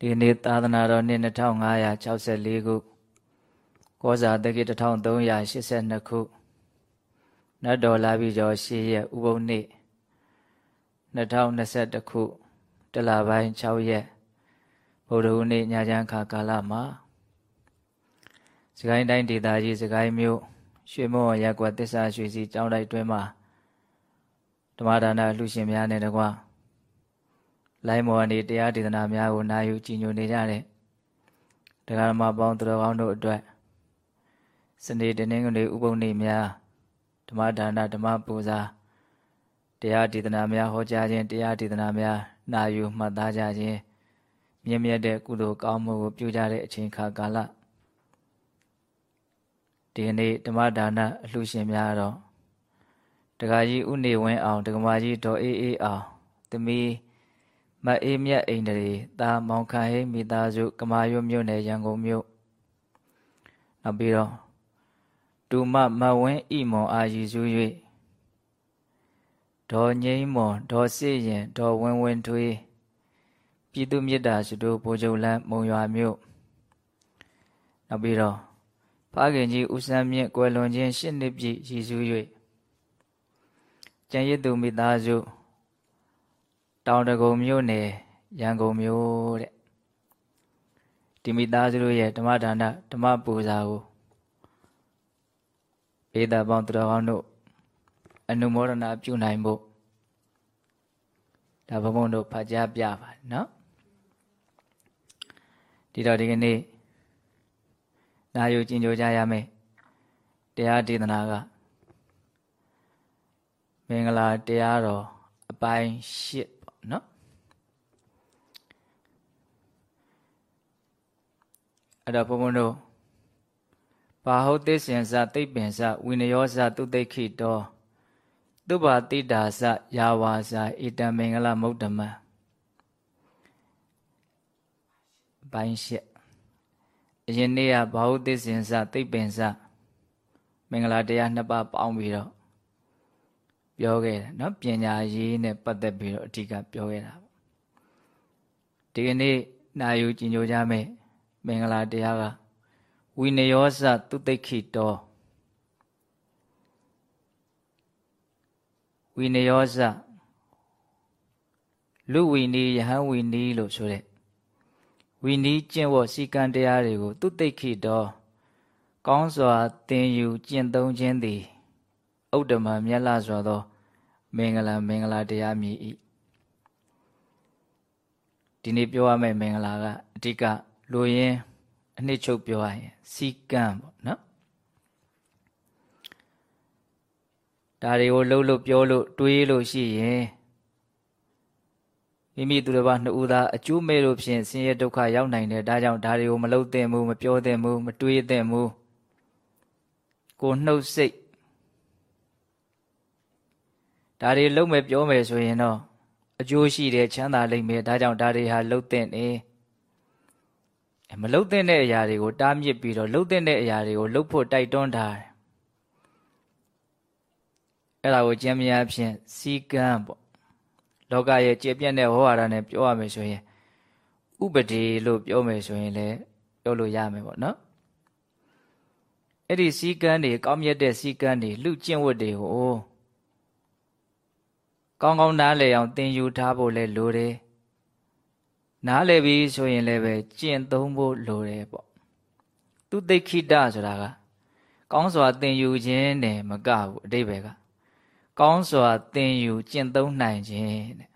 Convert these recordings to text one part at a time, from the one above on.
ဒီနေ့သာသနာတော်နှစ်2564ခုကောဇာတက္ကိ1382ခုနတ်တော်လာပြီကျော်ရှိရက်ဥပုံနေ့2021ခုတလပိုင်း6ရက်ဗုဒ္ဓဟူးနေ့ညချမ်းခါကာလမှာစကိုင်းတိုင်းဒေသကြီးစကိုင်းမြို့ရွှေမောရက်ကွက်တစ္ဆာရွှေစီကျောင်းတိုက်တွင်မှာဓမ္မဒါနလူရှင်များနဲ့တကွာ လိုင်းမော်အနေတရားဒေသနာများကိုနာယူကြည်ညိုနေကြတဲ့တရားဓမ္မပေါင်းသူတော်ကောင်းတို့အတွက်စနေတနင်္ဂနွေဥပုံနေ့များဓမ္မဒါနဓမ္မပူဇာတရားဒေသနာများဟောကြားခြင်းတရားဒေသနာများနာယူမှတ်သားကြခြင်းမြင့်မြတ်တဲ့ကုသိုလ်ကောင်းမှုကိုပြုကြတဲ့အချိန်ခါကာလဒီကနေ့ဓမ္မဒါနအလှရှင်များတော့တခါကြီးဥနေဝင်းအောင်ဒကမာကြီးဒေါ်အေးအေးအောင်သမီး မအေးမြတ်အိန္ဒြေတာမောင်ခဟိမိသားစုကမာရွတ်မြို့နယ်ရန်ကုန်မြို့နောက်ပြီးတော့ဒူမမဝင်းဣမွန်အာရည်စု၍ဒေါ်ငိမ့်မွန်ဒေါ်စစ်ရင်ဒေါ်ဝင်းဝင်းထွေးပြည်သူမြစ်တာစုတို့ဘိုးချုပ်လန်းမုံရွာမြို့နောက်ပြီးတော့ဖခင်ကြီးဦးစန်းမြင့်ကွယ်လွန်ခြင်း၈နှစ်ပြည့်ရည်စု၍ကျန်ရစ်သူမိသားစု တောင်တကုံမြို့နယ်ရန်ကုန်မြို့တဲ့ဒီမိသားစုတို့ရဲ့ဓမ္မဒါနဓမ္မပူဇာကိုဧတာပေါင်းသူတော်ကောင်းတို့အနုမောဒနာပြုနိုင်ဖို့ဒါဘုံဘုံတို့ဖတ်ကြားပြပါနော်ဒီတော့ဒီကနေ့နာယူကျင်ကြကြရမယ်တရားဒေသနာကမင်္ဂလာတရားတော်အပိုင်း၈ နော်အဲ့တော့ဘုံဘုံတို့ဘာဟုတ်သစ္စင်စသိပ္ပင်စဝိနယောစသူတိခိတောသုဘာတိတာစယာဝါစာဣတံမင်္ဂလမုဒ္ဓမံပိုင်းရှက်အရင်နေ့ကဘာဟုတ်သစ္စင်စသိပ္ပင်စမင်္ဂလာတရားနှစ်ပါးပေါင်းပြီးတော့ ပြောခဲ့တယ်နော်ပညာရေးနဲ့ပတ်သက်ပြီးတော့အဓိကပြောခဲ့တာပေါ့ဒီကနေ့နာယူကြည်ညိုကြမယ်မင်္ဂလာတရားကဝိနယောစသူတိခိတောဝိနယောစလူဝိနီယဟန်ဝိနီလို့ဆိုတဲ့ဝိနီးကျင့်ဝတ်စည်းကမ်းတရားတွေကိုသူတိခိတောကောင်းစွာသင်ယူကျင့်သုံးခြင်းသည် ဥဒ္ဓမမြတ်လာစွာသော မင်္ဂလာမင်္ဂလာတရားမြည်ဤဒီနေ့ပြောရမယ့်မင်္ဂလာကအဓိကလူရင်းအနှစ်ချုပ်ပြောရရင်စီကံပေါ့နော်ဒါတွေကိုလှုပ်လို့ပြောလို့တွေးလို့ရှိရင်မိမိသူတစ်ပါးနှစ်ဦးသားအကျိုးမဲ့လို့ဖြင့်ဆင်းရဲဒုက္ခရောက်နိုင်တယ်ဒါကြောင့်ဒါတွေကိုမလှုပ်သင့်ဘူးမပြောသင့်ဘူးမတွေးသင့်ဘူးကိုနှုတ်စိတ် ဒါတွေလုံးမဲ့ပြောမယ်ဆိုရင်တော့အကျိုးရှိတယ်ချမ်းသာလိမ့်မယ်ဒါကြောင့်ဒါတွေဟာလှုပ်တဲ့နေမလှုပ်တဲ့အရာတွေကိုတားမြစ်ပြီးတော့လှုပ်တဲ့အရာတွေကိုလှုပ်ဖို့တိုက်တွန်းထားတယ်အဲ့ဒါကိုကျမ်းများဖြင့်စီကံပေါ့လောကရဲ့ကျေပြတ်တဲ့ဟောဟာရနဲ့ပြောရမယ်ဆိုရင်ဥပဒေလို့ပြောမယ်ဆိုရင်လည်းပြောလို့ရမယ်ပေါ့နော်အဲ့ဒီစီကံတွေကောင်းမြတ်တဲ့စီကံတွေလူကျင့်ဝတ်တွေကို ကောင်းကောင်းနားလည်အောင်သင်ယူထားဖို့လည်းလိုတယ်နားလည်ပြီဆိုရင်လည်းပဲကျင့်သုံးဖို့လိုတယ်ပေါ့သူသိခိတဆိုတာကကောင်းစွာသင်ယူခြင်းနဲ့မကဘူးအတိဘယ်ကကောင်းစွာသင်ယူကျင့်သုံးနိုင်ခြင်းတဲ့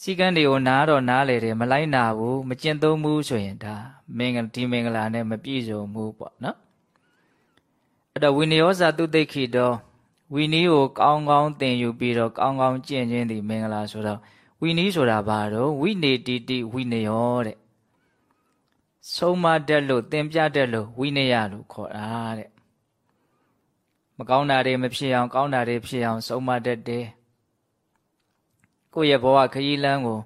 စီကံတွေကိုနားတော့နားလေတယ်မလိုက်နာဘူးမကျင့်သုံးဘူးဆိုရင်ဒါမင်္ဂဒီမင်္ဂလာနဲ့မပြည့်စုံဘူးပေါ့နော်အဲ့တော့ဝိနယောဇာသူသိခိတော ဝီနီးကိုကောင်းကောင်းသင်ယူပြီးတော့ကောင်းကောင်းကျင့်ခြင်းဒီမင်္ဂလာဆိုတော့ဝီနီးဆိုတာဘာတော့ဝိနေတိတိဝိနယောတဲ့ဆုံးမတတ်လို့သင်ပြတတ်လို့ဝိနယလို့ခေါ်တာတဲ့မကောင်းတာတွေမဖြစ်အောင် ကောင်းတာတွေဖြစ်အောင်ဆုံးမတတ်တယ်ကိုယ့်ရဲ့ဘဝခရီးလမ်းကို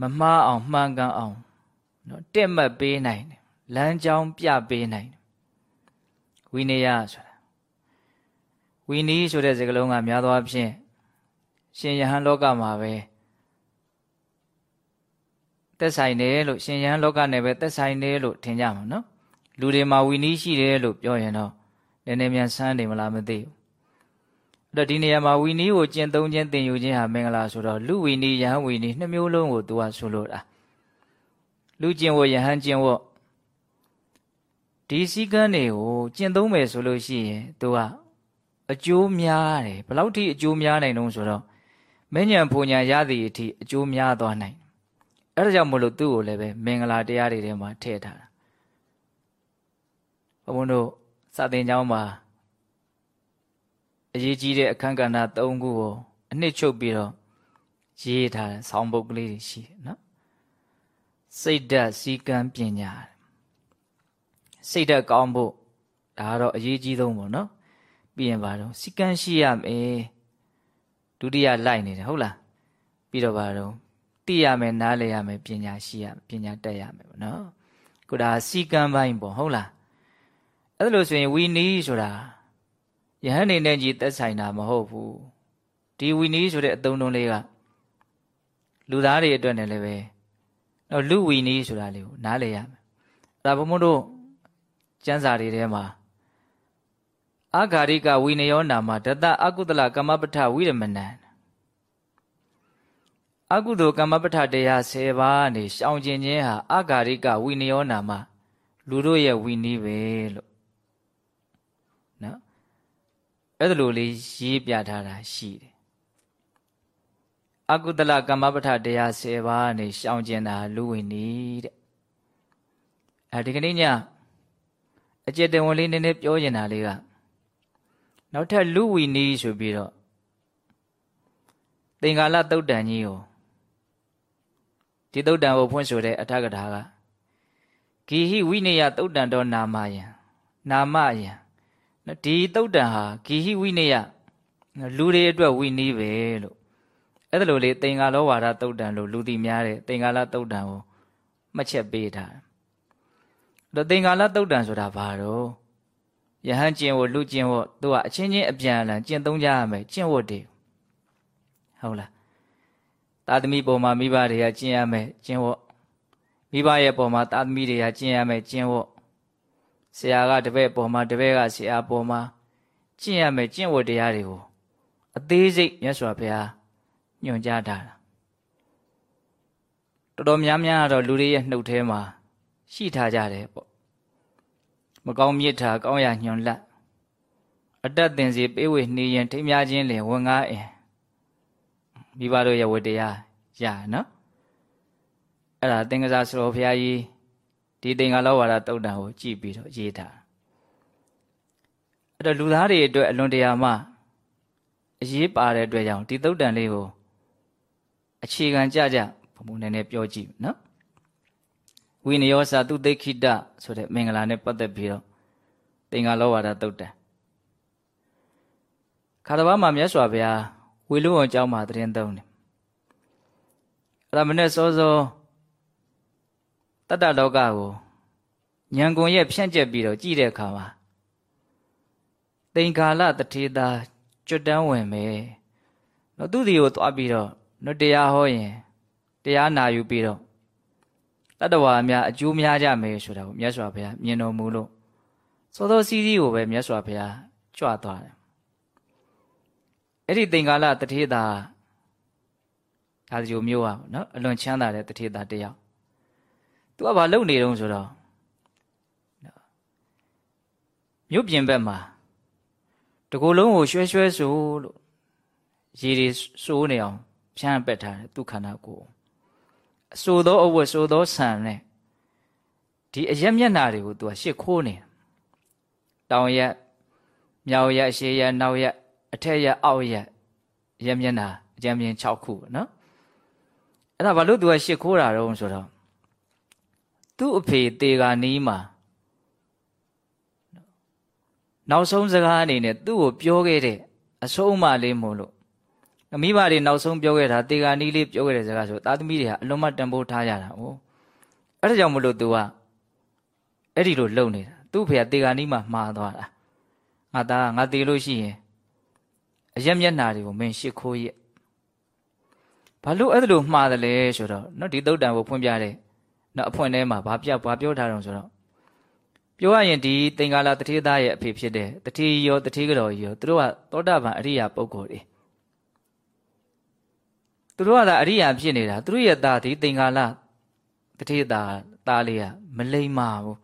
မမှားအောင်မှန်ကန်အောင်နော်တက်မှတ်ပေးနိုင်တယ်လမ်းကြောင်းပြပေးနိုင်တယ်ဝိနယဆိုတာ ဝီနီးဆိုတဲ့စကားလုံးကများသောအားဖြင့်ရှင်ယဟန်လောကမှာပဲသက်ဆိုင်တယ်လို့ရှင်ယဟန်လောကနဲ့ပဲသက်ဆိုင်တယ်လို့ထင်ကြမှာနော်လူတွေမှာဝီနီးရှိတယ်လို့ပြောရင်တော့နည်းနည်းမြန်ဆန်းနေမလားမသိဘူးအဲ့တော့ဒီနေရာမှာဝီနီးကိုကျင့်သုံးခြင်းသင်ယူခြင်းဟာမင်္ဂလာဆိုတော့လူဝီနီးယဟန်ဝီနီးနှစ်မျိုးလုံးကိုသူကဆိုလိုတာလူကျင့်ဝတ်ယဟန်ကျင့်ဝတ်ဒီစည်းကမ်းတွေကိုကျင့်သုံးမယ်ဆိုလို့ရှိရင်သူက အကျိုးများတယ်ဘယ်လောက်ထိအကျိုးများနိုင်တော့ဆိုတော့မဉ္ဇဉ်ပူညာရသည့်အထိအကျိုးများသွားနိုင်အဲ့ဒါကြောင့်မလို့သူ့ကိုလည်းပဲမင်္ဂလာတရားတွေထဲမှာထည့်ထားတာဘုံတို့စာသင်ကျောင်းမှာအရေးကြီးတဲ့အခန်းကဏ္ဍ၃ခုကိုအနှစ်ချုပ်ပြီးတော့ရေးထားတဲ့ဆောင်းပုဒ်ကလေးတွေရှိတယ်နော်စိတ်ဓာတ်စည်းကမ်းပညာစိတ်ဓာတ်ကောင်းဖို့ဒါကတော့အရေးကြီးဆုံးပေါ့နော် ပြီးရင်ဘာတော့စည်းကမ်းရှိရမယ်ဒုတိယလိုက်နေတယ်ဟုတ်လားပြီးတော့ဘာတော့သိရမယ်နားလည်ရမယ်ပညာရှိရပညာတက်ရမယ်ပေါ့နော်ခုဒါစီကံပိုင်းပေါ့ဟုတ်လားအဲ့လိုဆိုရင်ဝီနီးဆိုတာယဟန်နေနဲ့ကြီးသက်ဆိုင်တာမဟုတ်ဘူးဒီဝီနီးဆိုတဲ့အသုံးလုံးလေးကလူသားတွေအတွက်နဲ့လည်းပဲတော့လူဝီနီးဆိုတာလေးကိုနားလည်ရမယ်အဲ့ဒါဘုံမို့တို့ကျမ်းစာတွေထဲမှာ အာဂါရိကဝိနယောနာမဒတအကုသလကမ္မပဋ္ဌဝိရမဏံအကုသိုလ်ကမ္မပဋ္ဌတရား10ပါးနေရှောင်ကျင်ခြင်းဟာအာဂါရိကဝိနယောနာမလူတို့ရဲ့ဝိနည်းပဲလို့နော်အဲ့ဒါလိုလေးရေးပြထားတာရှိတယ်အကုသလကမ္မပဋ္ဌတရား10ပါးနေရှောင်ကျင်တာလူဝိနည်းတဲ့အဲဒီကနေ့ညအကျင့်တဝန်လေးနည်းနည်းပြောကျင်တာလေးက နောက်ထပ်လူဝီနီးဆိုပြီးတော့သင်္ကာလတုတ်တန်ကြီးကိုဒီတုတ်တန်ကိုဖွင့်ဆိုတဲ့အထကထာကဂီဟိဝိနယတုတ်တန်တော်နာမယံနာမယံဒီတုတ်တန်ဟာဂီဟိဝိနယလူတွေအတွက်ဝိနည်းပဲလို့အဲ့ဒါလိုလေသင်္ကာလောဝါဒတုတ်တန်လို့လူသိများတဲ့သင်္ကာလတုတ်တန်ကိုမှတ်ချက်ပေးထားတယ်။ဒါသင်္ကာလတုတ်တန်ဆိုတာဘာတော့ ယဟန်ကျင့်ဝတ်လူကျင့်ဝတ်သူကအချင်းချင်းအပြန်အလှန်ကျင့်သုံးကြရမယ်ကျင့်ဝတ်တွေဟုတ်လားသာသမီပေါ်မှာမိဘတွေကကျင့်ရမယ်ကျင့်ဝတ်မိဘရဲ့ပေါ်မှာသာသမီတွေကကျင့်ရမယ်ကျင့်ဝတ်ဆရာကတပည့်ပေါ်မှာတပည့်ကဆရာပေါ်မှာကျင့်ရမယ်ကျင့်ဝတ်တရားတွေကိုအသေးစိတ်မြတ်စွာဘုရားညွှန်ကြားထားတာတော်တော်များများတော့လူတွေရဲ့နှုတ်ထဲမှာရှိထားကြတယ်ပေါ့ မကောင်းမြစ်တာကောင်းရာညွန်လက်အတတ်တင်စီပေးဝေနှီးရင်ထိမ်းများခြင်းလင်ဝန်ငါအင်မိဘတို့ရဲ့ဝတ္တရားရနော်အဲ့ဒါသင်္ကစားစတော်ဘုရားကြီးဒီသင်္ကလောဝါဒတုတ်တံကိုကြည်ပြီးတော့ရေးတာအဲ့တော့လူသားတွေအတွက်အလွန်တရာမှအရေးပါတဲ့အတွက်ကြောင့်ဒီတုတ်တံလေးကိုအခြေခံကြကြဘုံဘုံနည်းနည်းပြောကြည့်နော် ဝိနယောစာသူသိခိတဆိုတဲ့မင်္ဂလာနဲ့ပတ်သက်ပြီးတော့သင်္ဃလောဝါဒတုတ်တံခါတဘာမှာမြတ်စွာဘုရားဝေလူအောင်ကျောင်းမှာတရင်သုံးတယ်အဲ့ဒါမနဲ့စောစောတတ္တလောကကိုဉာဏ်ကုန်ရဲ့ဖြန့်ကျက်ပြီးတော့ကြည့်တဲ့အခါမှာသင်္ကာလတထေသာကျွတ်တန်းဝင်မယ်နော်သူ့ဒီကိုသွားပြီးတော့နော်တရားဟောရင်တရားနာယူပြီးတော့ တတ္တဝါများအကျိုးများကြမယ်ဆိုတာကိုမြတ်စွာဘုရားမြင်တော်မူလို့သောသောစီးစီးကိုပဲမြတ်စွာဘုရားကြွသွားတယ်အဲ့ဒီသင်္ကာလတထေသာဒါဒီလိုမျိုးอ่ะနော်အလွန်ချမ်းသာတဲ့တထေသာတယောက်သူကဘာလုပ်နေတုံးဆိုတော့မြို့ပြင်ဘက်မှာတကူလုံးကိုရွှဲရွှဲဆိုလို့ရေတွေစိုးနေအောင်ဖြန်းပက်ထားတယ်သူခန္ဓာကိုယ် အဆိုသောအဝတ်ဆိုသောဆံနဲ့ဒီအရက်မျက်နာတွေကိုသူကရှစ်ခိုးနေတောင်ရက်မြောက်ရက်ရှေးရက်နောက်ရက်အထက်ရက်အောက်ရက်ရက်မျက်နာအကြမ်းမြင်6ခုနော်အဲ့ဒါဘာလို့သူကရှစ်ခိုးတာတော့ဆိုတော့သူ့အဖေတေဂာနီးမှာနောက်ဆုံးစကားအနေနဲ့သူ့ကိုပြောခဲ့တဲ့အဆုံးအမလေးမို့လို့ မိဘတွေနောက်ဆုံးပြောခဲ့တာတေဂာနီးလေးပြောခဲ့တဲ့စကားဆိုသားသမီးတွေကအလွန်မှတန်ဖိုးထားကြတာ哦အဲ့ဒါကြောင့်မလို့ तू ကအဲ့ဒီလိုလုံနေတာသူ့ဖေကတေဂာနီးမှမှားသွားတာငါသားငါတေလို့ရှိရင်အရက်မျက်နာတွေကိုမင်းရှစ်ခိုးရဲ့ဘာလို့အဲ့လိုမှားတယ်လဲဆိုတော့နော်ဒီသုတ်တန်ကိုဖွင့်ပြတဲ့နော်အဖွင့်ထဲမှာဘာပြဘာပြောထားတော့ဆိုတော့ပြောရရင်ဒီသင်္ကာလတတိသားရဲ့အဖေဖြစ်တဲ့တတိရောတတိကတော်ရောသူတို့ကသောတာပန်အရိယာပုဂ္ဂိုလ်တွေ သူတို့ကသာအရိယာဖြစ်နေတာသူတို့ရဲ့သားဒီသင်္ကာလတတိသားသားလေးကမလိမ္မာဘူး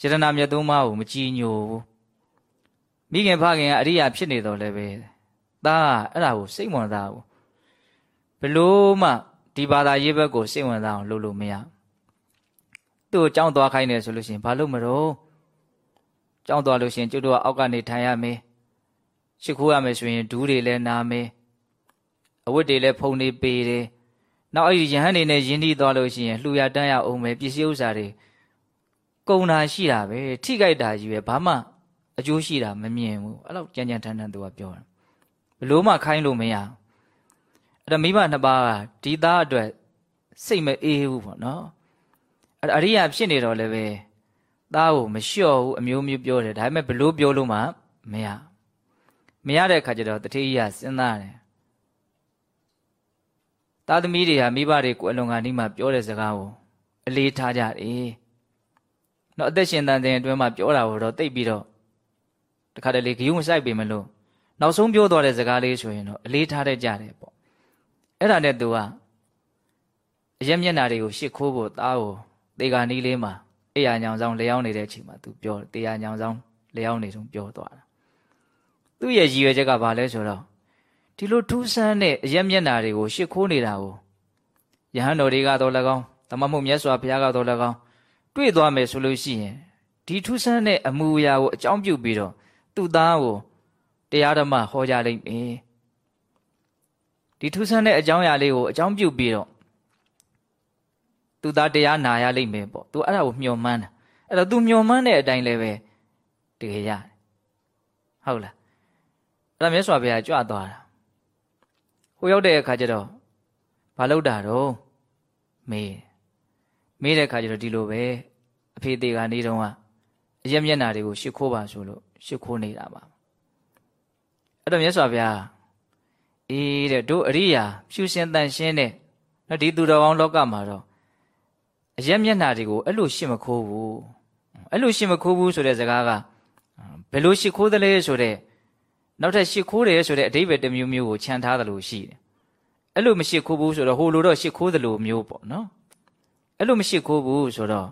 ယတနာမြတ်သုံးပါးကိုမကြည်ညိုဘူးမိခင်ဖခင်ကအရိယာဖြစ်နေတော့လည်းပဲသားအဲ့ဒါကိုစိတ်ဝင်စားဘူးဘလို့မှဒီဘာသာရေးဘက်ကိုစိတ်ဝင်စားအောင်လုပ်လို့မရသူ့ကိုကြောင်းသွားခိုင်းတယ်ဆိုလို့ရှိရင်ဘာလို့မတော့ကြောင်းသွားလို့ရှိရင်ကျုပ်တို့ကအောက်ကနေထိုင်ရမယ်ရှ िख ိုးရမယ်ဆိုရင်ဒူးတွေလည်းနာမယ် အဝတ်တွေလည်းဖုံနေပေတယ်နောက်အဲ့ဒီယဟန်နေနဲ့ယင်းဒီသွားလို့ရှိရင်လှူရတန်းရအောင်မယ်ပစ္စည်းဥစ္စာတွေကုံတာရှိတာပဲထိကြိုက်တာကြီးပဲဘာမှအကျိုးရှိတာမမြင်ဘူးအဲ့လောက်ကြမ်းကြမ်းထန်ထန်သူကပြောတာဘလို့မှခိုင်းလို့မရအဲ့ဒါမိဘနှစ်ပါးကဒီသားအတွက်စိတ်မအေးဘူးပေါ့နော်အဲ့အရိယာဖြစ်နေတော့လည်းပဲသားကိုမလျှော့ဘူးအမျိုးမျိုးပြောတယ်ဒါပေမဲ့ဘလို့ပြောလို့မှမရမရတဲ့အခါကျတော့တတိယစဉ်းစားတယ် သားသမီးတွေဟာမိဘတွေကိုအလွန်ကနီးမှပြောတဲ့စကားကိုအလေးထားကြတယ်။နော်အသက်ရှင်တန်တဲ့အတွင်းမှာပြောတာကိုတော့တိတ်ပြီးတော့တခါတလေဂယုမဆိုင်ပေမလို့နောက်ဆုံးပြောသွားတဲ့စကားလေးဆိုရင်တော့အလေးထားတတ်ကြတယ်ပေါ့။အဲ့ဒါနဲ့သူကအရက်မျက်နာတွေကိုရှစ်ခိုးဖို့သားကိုတေဂာနီးလေးမှာအေးရညောင်ဆောင်လျောင်းနေတဲ့အချိန်မှာသူပြောတေးရညောင်ဆောင်လျောင်းနေဆုံးပြောသွားတာ။သူ့ရဲ့ရည်ရွယ်ချက်ကဘာလဲဆိုတော့ ဒီလိုထူးဆန်းတဲ့အရက်မျက်နာတွေကိုရှစ်ခိုးနေတာကိုယဟန်တော်တွေကတော့၎င်းတမမှုမြတ်စွာဘုရားကတော့၎င်းတွေ့သွားမယ်ဆိုလို့ရှိရင်ဒီထူးဆန်းတဲ့အမူအရာကိုအကြောင်းပြုပြီးတော့သူ့သားကိုတရားဓမ္မဟောကြားလိမ့်မယ်ဒီထူးဆန်းတဲ့အကြောင်းအရာလေးကိုအကြောင်းပြုပြီးတော့သူသားတရားနာရလိမ့်မယ်ပေါ့သူအဲ့ဒါကိုမျှော်မှန်းတာအဲ့တော့သူမျှော်မှန်းတဲ့အတိုင်းလည်းပဲတကယ်ရတယ်ဟုတ်လားအဲ့ဒါမြတ်စွာဘုရားကြွသွားတာ ဟိုရောက်တဲ့အခါကျတော့ဘာလုပ်တာတော့မေးမေးတဲ့အခါကျတော့ဒီလိုပဲအဖေသေးကနေတော့အရက်မျက်နာတွေကိုရှ िख ိုးပါဆိုလို့ရှ िख ိုးနေတာပါအဲ့တော့မြတ်စွာဘုရားအေးတဲ့တို့အရိယာဖြူရှင်တန်ရှင်းတဲ့နော်ဒီသူတော်ကောင်းလောကမှာတော့အရက်မျက်နာတွေကိုအဲ့လိုရှ िख မခိုးဘူးအဲ့လိုရှ िख မခိုးဘူးဆိုတဲ့စကားကဘယ်လိုရှ िख ိုးသလဲဆိုတဲ့ နောက်ထပ်ရှ िख ိုးတယ်ဆိုတဲ့အဓိပ္ပာယ်တစ်မျိုးမျိုးကိုခြံထားသလိုရှိတယ်အဲ့လိုမရှ िख ိုးဘူးဆိုတော့ဟိုလိုတော့ရှ िख ိုးသလိုမျိုးပေါ့နော်အဲ့လိုမရှ िख ိုးဘူးဆိုတော့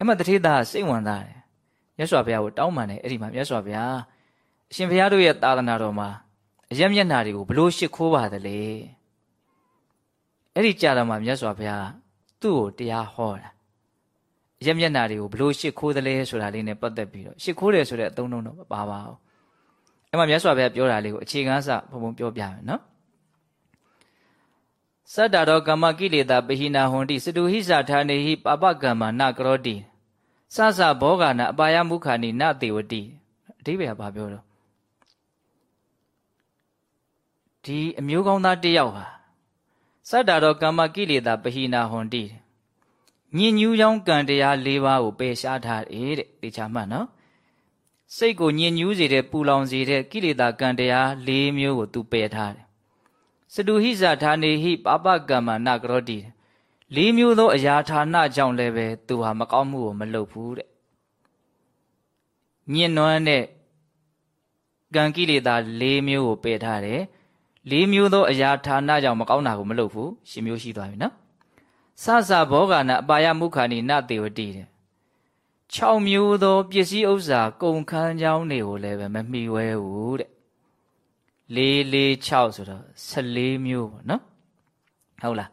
အမတထေသားစိတ်ဝင်စားတယ်မြတ်စွာဘုရားကိုတောင်းပန်တယ်အဲ့ဒီမှာမြတ်စွာဘုရားအရှင်ဘုရားတို့ရဲ့သာသနာတော်မှာအယက်မျက်နာတွေကိုဘလို့ရှ िख ိုးပါသလဲအဲ့ဒီကြာတော့မှမြတ်စွာဘုရားသူ့ကိုတရားဟောတာအယက်မျက်နာတွေကိုဘလို့ရှ िख ိုးသလဲဆိုတာလေးနဲ့ပတ်သက်ပြီးတော့ရှ िख ိုးတယ်ဆိုတဲ့အသုံးနှုန်းတော့မပါပါဘူး အဲ့မှာမြတ်စွာဘုရားပြောတာလေးကိုအခြေခံစဘုံဘုံပြောပြမယ်နော်စတ္တရောကမ္မကိလေသာပဟိနာဟွန်တိစတုဟိသဌာနေဟိပပကမ္မနကရောတိစစဘောဂနာအပါယမုခာနိနတေဝတိအဓိပ္ပာယ်ကဘာပြောတော့ဒီအမျိုးကောင်းသားတယောက်ဟာစတ္တရောကမ္မကိလေသာပဟိနာဟွန်တိညင်ညူးကြောင်းကံတရား၄ပါးကိုပယ်ရှားထားတယ်တဲ့တေချာမှတ်နော် စိတ်ကိုညင်ညူးစေတဲ့ပူလောင်စေတဲ့ကိလေသာကံတရား၄မျိုးကိုသူပယ်ထားတယ်စတုဟိဇဌာနေဟိပပကမ္မနာကရောတိလေးမျိုးသောအရာဌာနကြောင့်လည်းပဲသူဟာမကောင်းမှုကိုမလုပ်ဘူးတဲ့ညင်နွမ်းတဲ့ကံကိလေသာ၄မျိုးကိုပယ်ထားတယ်၄မျိုးသောအရာဌာနကြောင့်မကောင်းတာကိုမလုပ်ဘူးရှင်မျိုးရှိသွားပြီနော်စစဘောဂနာအပါယမုခာနိနတေဝတိတဲ့ 6မျိုးသောပစ္စည်းဥစ္စာကုန်ခန်းကြောင်းတွေကိုလည်းပဲမမှီဝဲဘူးတဲ့446ဆိုတော့14မျိုးပေါ့နော်ဟုတ်လား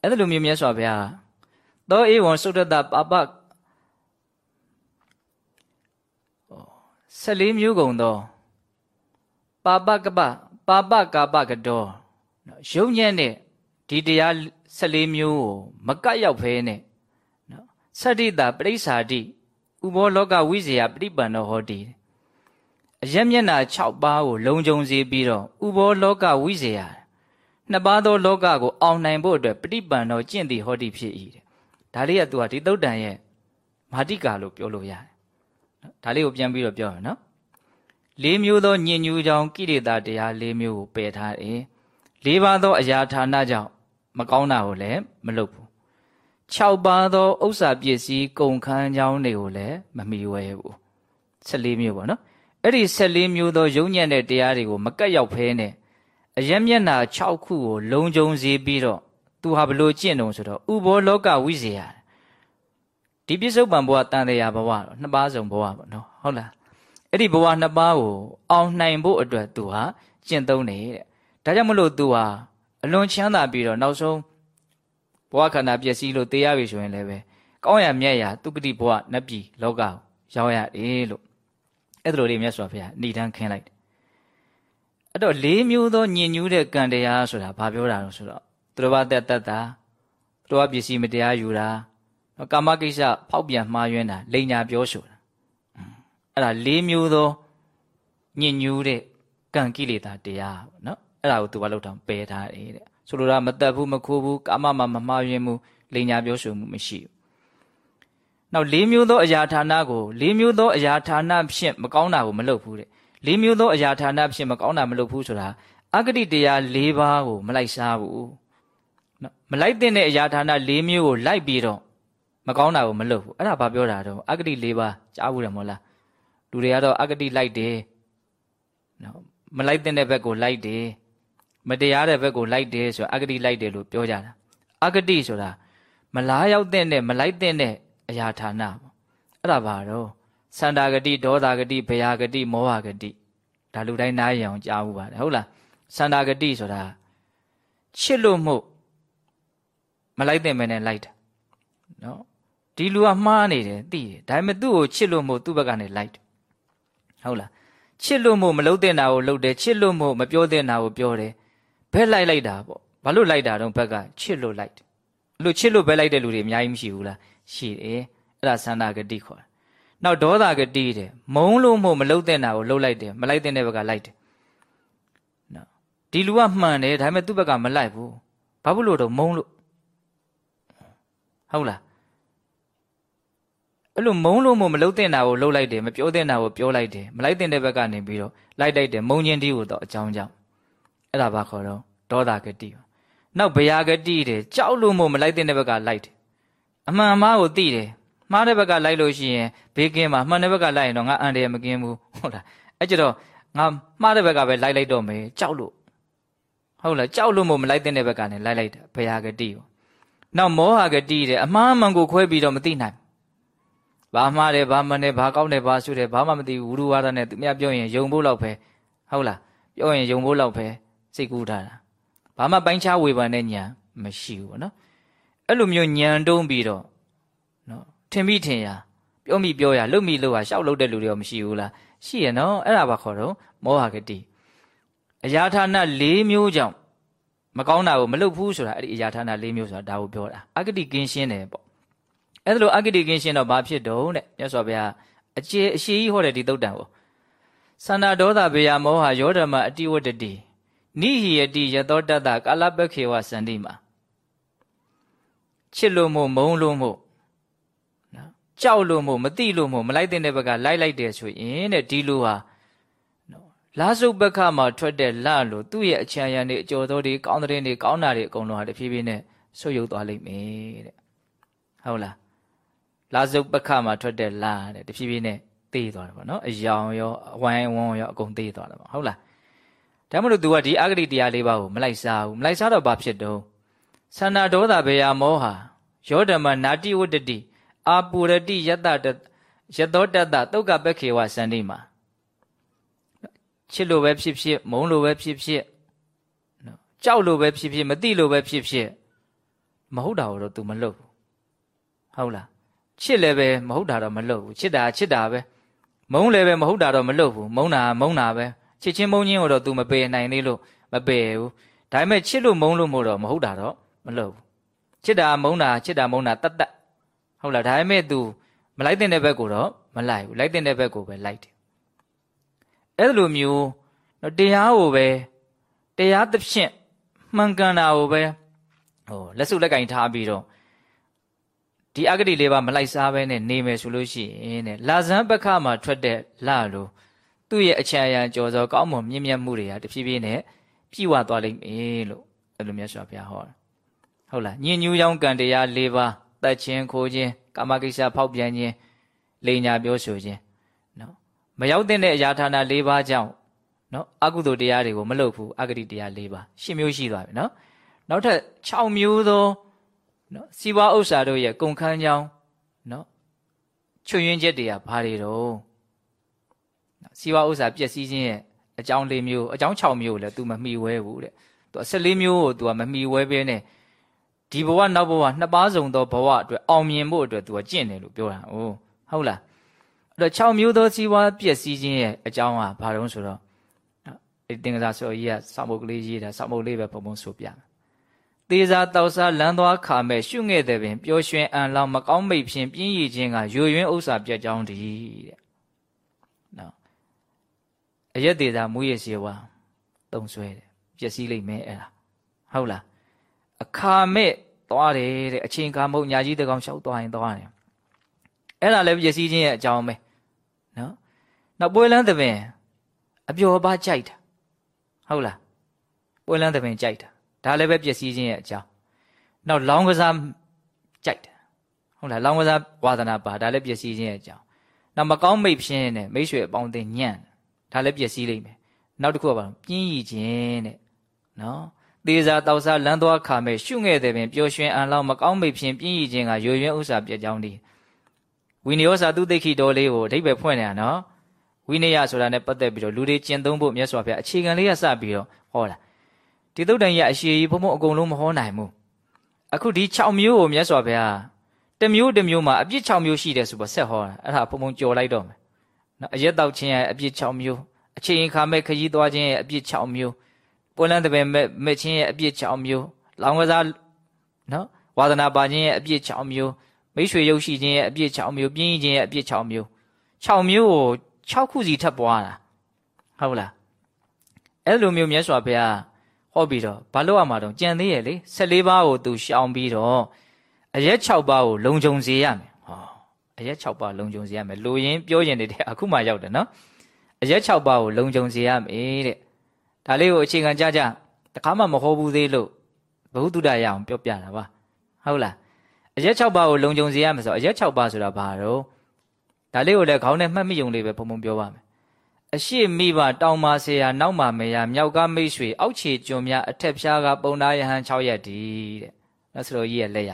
အဲ့ဒါလိုမျိုးမြတ်စွာဘုရားသောဧဝံသုတ္တပပ14မျိုးကုန်သောပါပကပပါပကာပကတော်ရုံညံ့တဲ့ဒီတရား14မျိုးကိုမကတ်ရောက်ဖဲနဲ့နော် သတ္တိတာပရိစ္ဆာတိဥဘောလောကဝိဇယပရိပန္နောဟောတိအယက်မျက်နာ6ပါးကိုလုံခြုံစေပြီးတော့ဥဘောလောကဝိဇေယနှစ်ပါးသောလောကကိုအောင်နိုင်ဖို့အတွက်ပฏิပန်တော်ကျင့်သည်ဟောတိဖြစ်၏တဲ့ဒါလေးကသူကဒီသုတ်တန်ရဲ့မာတိကာလို့ပြောလို့ရတယ်ဒါလေးကိုပြန်ပြီးတော့ပြောရနော်လေးမျိုးသောညင်ညူးကြောင့်ကိလေသာတရားလေးမျိုးကိုပယ်ထားတယ်၄ပါးသောအရာဌာနကြောင့်မကောင်းတာကိုလည်းမလုပ်ဘူး 6ပါးသောဥစ္စာပစ္စည်းကုန်ခန်းကြောင်းတွေကိုလည်းမမီဝဲဘူး14မျိုးပေါ့နော်အဲ့ဒီ14မျိုးသောယုံညံ့တဲ့တရားတွေကိုမကတ်ရောက်ဖဲနဲ့အယက်မျက်နာ6ခုကိုလုံခြုံစေပြီးတော့သူဟာဘလို့ကျင့်တုံဆိုတော့ဥဘောလောကဝိဇေယဒီပြစ္ဆုတ်ပံဘဝတန်တရားဘဝတော့နှစ်ပါးစုံဘဝပေါ့နော်ဟုတ်လားအဲ့ဒီဘဝနှစ်ပါးကိုအောင်နိုင်ဖို့အတွက်သူဟာကျင့်သုံးနေတဲ့ဒါကြောင့်မလို့သူဟာအလွန်ချမ်းသာပြီးတော့နောက်ဆုံး ဘဝခန္ဓာပျက်စီးလို့တရားပြီဆိုရင်လည်းပဲကောင်းရမြတ်ရသူကတိဘဝနတ်ပြည်လောကကိုရောက်ရတယ်လို့အဲ့ဒါလိုလေးမြတ်စွာဘုရားဏိဒန်းခင်းလိုက်တယ်အဲ့တော့လေးမျိုးသောညင်ညူးတဲ့ကံတရားဆိုတာဘာပြောတာလဲဆိုတော့သူတော်ဘာတက်တတ်တာသူတော်ဘာပစ္စည်းမတရားယူတာကာမကိစ္စဖောက်ပြန်မှားယွင်းတာလိန်ညာပြောဆိုတာအဲ့ဒါလေးမျိုးသောညင်ညူးတဲ့ကံကိလေသာတရားပေါ့နော်အဲ့ဒါကိုသူကလောက်တောင်ပယ်ထားတယ်တဲ့ ဆိုလိုတာမတက်ဘူးမခိုးဘူးကာမမှာမမှားယွင်းမှုလိန်ညာပြောဆိုမှုမရှိဘူးနောက်၄မျိုးသောအရာဌာနကို၄မျိုးသောအရာဌာနဖြင့်မကောင်းတာကိုမလုပ်ဘူးတဲ့၄မျိုးသောအရာဌာနဖြင့်မကောင်းတာမလုပ်ဘူးဆိုတာအဂတိတရား၄ပါးကိုမလိုက်စားဘူးနော်မလိုက်တဲ့အရာဌာန၄မျိုးကိုလိုက်ပြီးတော့မကောင်းတာကိုမလုပ်ဘူးအဲ့ဒါဘာပြောတာတော့အဂတိ၄ပါးကြားဘူးတယ်မို့လားလူတွေကတော့အဂတိလိုက်တယ်နော်မလိုက်တဲ့ဘက်ကိုလိုက်တယ် မတရားတဲ့ဘက်ကိုလိုက်တယ်ဆိုအဂတိလိုက်တယ်လို့ပြောကြတာအဂတိဆိုတာမလားရောက်တဲ့နဲ့မလိုက်တဲ့အရာဌာနပေါ့အဲ့ဒါဘာတော့စန္ဒာဂတိဒေါသဂတိဘယဂတိမောဟဂတိဒါလူတိုင်းနားရအောင်ကြားဘူးပါတယ်ဟုတ်လားစန္ဒာဂတိဆိုတာချစ်လို့မှုမလိုက်တဲ့မနဲ့လိုက်တာနော်ဒီလူကမှားနေတယ်သိတယ်ဒါပေမဲ့သူ့ကိုချစ်လို့မှုသူ့ဘက်ကနေလိုက်တယ်ဟုတ်လားချစ်လို့မှုမလုပ်တဲ့နာကိုလုပ်တယ်ချစ်လို့မှုမပြောတဲ့နာကိုပြောတယ် ဘက်လိုက်လိုက်တာပေါ့ဘာလို့လိုက်တာတော့ဘက်ကချစ်လို့လိုက်တယ်အဲ့လိုချစ်လို့ဘက်လိုက်တဲ့လူတွေအများကြီးမရှိဘူးလားရှိတယ်အဲ့ဒါသန္တာဂတိခေါ်တယ်နောက်ဒေါသဂတိတဲ့မုံလို့မို့မလုတ်တဲ့နာကိုလှုပ်လိုက်တယ်မလိုက်တဲ့ဘက်ကလိုက်တယ်နော်ဒီလူကမှန်တယ်ဒါပေမဲ့သူ့ဘက်ကမလိုက်ဘူးဘာဖြစ်လို့တော့မုံလို့ဟုတ်လားအဲ့လိုမုံလို့မို့မလုတ်တဲ့နာကိုလှုပ်လိုက်တယ်မပြောတဲ့နာကိုပြောလိုက်တယ်မလိုက်တဲ့ဘက်ကနေပြီးတော့လိုက်လိုက်တယ်မုံချင်းတီးကိုတော့အကြောင်းကြောင့် အဲ့ဒါဘာခေါ်တော့ဒေါသဂတိနောက်ဗျာဂတိတဲ့ကြောက်လို့မို့မလိုက်တဲ့ဘက်ကလိုက်တယ်အမှန်မှားကိုသိတယ်မှားတဲ့ဘက်ကလိုက်လို့ရှိရင်ဘေးကင်းမှာမှန်တဲ့ဘက်ကလိုက်ရင်တော့ငါအန်တယ်မကင်းဘူးဟုတ်လားအဲ့ကြတော့ငါမှားတဲ့ဘက်ကပဲလိုက်လိုက်တော့မယ်ကြောက်လို့ဟုတ်လားကြောက်လို့မို့မလိုက်တဲ့ဘက်ကနေလိုက်လိုက်တာဘယဂတိကိုနောက်မောဟဂတိတဲ့အမှားမှန်ကိုခွဲပြီးတော့မသိနိုင်ဘာမှားတယ်ဘာမှန်တယ်ဘာကောင်းတယ်ဘာဆွတယ်ဘာမှမသိဘူးဝူရဝါဒနဲ့သူများပြောရင်ယုံဖို့လောက်ပဲဟုတ်လားပြောရင်ယုံဖို့လောက်ပဲ စိတ်ကူးထားတာဘာမှပိုင်းခြားဝေဖန်တဲ့ညာမရှိဘူးဗောနော်အဲ့လိုမျိုးညံတုံးပြီးတော့နော်ထင်မိထင်ရပြောမိပြောရလှုပ်မိလှုပ်ရရှောက်လှုပ်တဲ့လူတွေရောမရှိဘူးလားရှိရနော်အဲ့ဒါဘာခေါ်တော့မောဟဂတိအရာဌာန၄မျိုးကြောင့်မကောင်းတာကိုမလုပ်ဘူးဆိုတာအဲ့ဒီအရာဌာန၄မျိုးဆိုတာဒါကိုပြောတာအဂတိကင်းရှင်းတယ်ပေါ့အဲ့ဒါလိုအဂတိကင်းရှင်းတော့ဘာဖြစ်တော့တဲ့မြတ်စွာဘုရားအကျေအရှိကြီးဟောတဲ့ဒီသုတ်တံကိုသန္တာဒေါသဘေယမောဟယောဓမ္မအတိဝတ္တိ နိဟိယတိယသောတတကာလပခေဝစန္တိမှာချစ်လို့မို့မုန်းလို့မို့နော်ကြောက်လို့မို့မသိလို့မို့မလိုက်တဲ့ဘက်ကလိုက်လိုက်တယ်ဆိုရင်တဲ့ဒီလိုဟာနော်လာစုပ်ဘက်ကမှာထွက်တဲ့လလို့သူ့ရဲ့အချမ်းရံတွေအကျော်တော်တွေကောင်းတဲ့တွေကောင်းတာတွေအကုန်လုံးဟာတဖြည်းဖြည်းနဲ့ဆုတ်ယုတ်သွားလိမ့်မယ်တဲ့ဟုတ်လားလာစုပ်ဘက်ကမှာထွက်တဲ့လတဲ့တဖြည်းဖြည်းနဲ့သေးသွားတယ်ပေါ့နော်အယောင်ရောအဝိုင်းဝန်းရောအကုန်သေးသွားတယ်ပေါ့ဟုတ်လား ဒါမှမဟုတ် तू ကဒီအဂတိတရားလေးပါးကိုမလိုက်စားဘူးမလိုက်စားတော့ဘာဖြစ်တော့သန္တာဒေါသဘေယမောဟာယောဓမ္မနာတိဝတ္တိအာပူရတိယတတယသောတတတုတ်ကပက္ခေဝစန္ဒီမှာချစ်လို့ပဲဖြစ်ဖြစ်မုန်းလို့ပဲဖြစ်ဖြစ်နော်ကြောက်လို့ပဲဖြစ်ဖြစ်မသိလို့ပဲဖြစ်ဖြစ်မဟုတ်တာတော့ तू မလုပ်ဘူးဟုတ်လားချစ်လည်းပဲမဟုတ်တာတော့မလုပ်ဘူးချစ်တာချစ်တာပဲမုန်းလည်းပဲမဟုတ်တာတော့မလုပ်ဘူးမုန်းတာမုန်းတာပဲ ချစ်ချင်းမုန်းချင်းကိုတော့ तू မပယ်နိုင်သေးလို့မပယ်ဘူးဒါပေမဲ့ချစ်လို့မုန်းလို့မို့တော့မဟုတ်တာတော့မလုပ်ဘူးချစ်တာမုန်းတာချစ်တာမုန်းတာတတ်တတ်ဟုတ်လားဒါပေမဲ့ तू မလိုက်တဲ့ဘက်ကိုတော့မလိုက်ဘူးလိုက်တဲ့ဘက်ကိုပဲလိုက်တယ်အဲ့လိုမျိုးတရားကိုပဲတရားသဖြင့်မှန်ကန်တာကိုပဲဟိုလက်စုလက်ကင်ထားပြီးတော့ဒီအဂတိလေးပါမလိုက်စားဘဲနဲ့နေမယ်ဆိုလို့ရှိရင်တဲ့လာဇန်ပခမှာထွက်တဲ့လလို့ သူ့ရဲ့အချမ်းအရံကြော်စောကောင်းမွန်မြင့်မြတ်မှုတွေဟာတဖြည်းဖြည်းနဲ့ပြည့်ဝသွားလိမ့်မယ်လို့အဲ့လိုမြတ်စွာဘုရားဟောတယ်ဟုတ်လားညင်ညူးကြောင်းကံတရား၄ပါးတတ်ခြင်းခိုးခြင်းကာမကိစ္စဖောက်ပြန်ခြင်းလိန်ညာပြောဆိုခြင်းနော်မရောက်တဲ့အရာဌာန၄ပါးကြောင့်နော်အကုသိုလ်တရားတွေကိုမလုပ်ဘူးအဂတိတရား၄ပါးရှင်းမျိုးရှိသွားပြီနော်နောက်ထပ်6မျိုးသောနော်စီဝါဥစ္စာတို့ရဲ့ကုန်ခန်းကြောင်းနော်ချွတ်ယွင်းချက်တွေကဘာတွေတော့ စီဝါဥစ္စာပျက်စီးခြင်းရဲ့အကြောင်း၄မျိုးအကြောင်း6မျိုးလည်း तू မမှီဝဲဘူးတဲ့သူ14မျိုးကို तू ကမမှီဝဲဘဲနဲ့ဒီဘဝနောက်ဘဝနှစ်ပါးစုံသောဘဝအတွက်အောင်မြင်ဖို့အတွက် तू ကကျင့်တယ်လို့ပြောတာ။အိုးဟုတ်လား။အဲ့တော့6မျိုးသောစီဝါပျက်စီးခြင်းရဲ့အကြောင်းကဘာတုံးဆိုတော့အဲ့တင်္ကစားဆိုကြီးကစောင့်မုတ်ကလေးရေးတာစောင့်မုတ်လေးပဲပုံပုံဆိုပြမယ်။သေးစားတောက်စားလမ်းသွားခါမဲ့ရှုငဲ့တဲ့ပင်ပျော်ရွှင်အံလောင်မကောင်းမိတ်ဖြင့်ပြင်းရည်ခြင်းကရွရွင်းဥစ္စာပြတ်ကြောင်းတည်းတဲ့။နော် အရက်သေးစားမူရစီဝါတုံဆွဲတယ်ပျက်စီးလိမ့်မယ်အဲ့ဒါဟုတ်လားအခါမဲ့သွားတယ်တဲ့အချိန်ခါမဟုတ်ညာကြီးတကောင်လျှောက်သွားရင်သွားတယ်အဲ့ဒါလည်းပျက်စီးခြင်းရဲ့အကြောင်းပဲနော်နောက်ပွဲလန်းသပင်အပျော်ပါကြိုက်တာဟုတ်လားပွဲလန်းသပင်ကြိုက်တာဒါလည်းပဲပျက်စီးခြင်းရဲ့အကြောင်းနောက်လောင်းကစားကြိုက်တာဟုတ်လားလောင်းကစားဝါသနာပါဒါလည်းပျက်စီးခြင်းရဲ့အကြောင်းနောက်မကောင်းမိတ်ဖြင်းနဲ့မိတ်ဆွေအပေါင်းအသင်းညံ့ ဒါလည်းပျက်စီးလိမ့်မယ်နောက်တစ်ခုကပါပြင်းရည်ခြင်းတဲ့နော်သေးစားတောက်စားလမ်းသွားခါမဲ့ရှုငဲ့တဲ့ပင်ပျော်ရွှင်အံလောက်မကောင်းမိတ်ဖြင့်ပြင်းရည်ခြင်းကရွရွဥစ္စာပြကြောင်းဒီဝိနည်းစာသူသိခိတော်လေးကိုအဓိပ္ပာယ်ဖွင့်နေတာနော်ဝိနည်းဆိုတာနဲ့ပတ်သက်ပြီးတော့လူတွေကျင့်သုံးဖို့မြတ်စွာဘုရားအခြေခံလေးကစပြီးတော့ဟောတာဒီသုတ်တန်ရအရှိကြီးဘုံဘုံအကုန်လုံးမဟောနိုင်ဘူးအခုဒီ6မျိုးကိုမြတ်စွာဘုရားတစ်မျိုးတစ်မျိုးမှာအပြစ်6မျိုးရှိတယ်ဆိုတော့ဆက်ဟောတာအဲ့ဒါဘုံဘုံကြော်လိုက်တော့မယ် နော်အရက်တောက်ခြင်းရဲ့အပြစ်6မျိုးအချိန်ခါမဲ့ခရီးသွားခြင်းရဲ့အပြစ်6မျိုးပွဲလန်းတဲ့မဲ့မဲ့ခြင်းရဲ့အပြစ်6မျိုးလောင်ကစားနော်ဝါသနာပါခြင်းရဲ့အပြစ်6မျိုးမိတ်ဆွေရုပ်ရှိခြင်းရဲ့အပြစ်6မျိုးပြင်းခြင်းရဲ့အပြစ်6မျိုး6မျိုးကို6ခုစီထပ်ပွားတာဟုတ်လားအဲ့လိုမျိုးမြတ်စွာဘုရားဟောပြီးတော့ဘာလို့ရမှာတော့ကြံသေးရဲ့လေ14ပါးကိုသူရှောင်ပြီးတော့အရက်6ပါးကိုလုံခြုံစေရမယ်ဟော အရက်6ပါးလုံခြုံစေရမယ်လူရင်းပြောရင်တည်းအခုမှရောက်တယ်နော်အရက်6ပါးကိုလုံခြုံစေရမယ်တဲ့ဒါလေးကိုအခြေခံကြကြတခါမှမဟောဘူးသေးလို့ဘဟုတုဒရအောင်ပြောပြတာပါဟုတ်လားအရက်6ပါးကိုလုံခြုံစေရမယ်ဆိုအရက်6ပါးဆိုတာဘာတော့ဒါလေးကိုလည်းခေါင်းနဲ့မှတ်မိုံလေးပဲပုံပုံပြောပါမယ်အရှိမိဘတောင်မာဆေယာနောက်မာမေယာမြောက်ကမိတ်ဆွေအောက်ခြေကျွံများအထက်ဖြားကပုံသားယဟန်6ရက်တည်းတဲ့လက်စတော်ကြီးရဲ့လက်ရ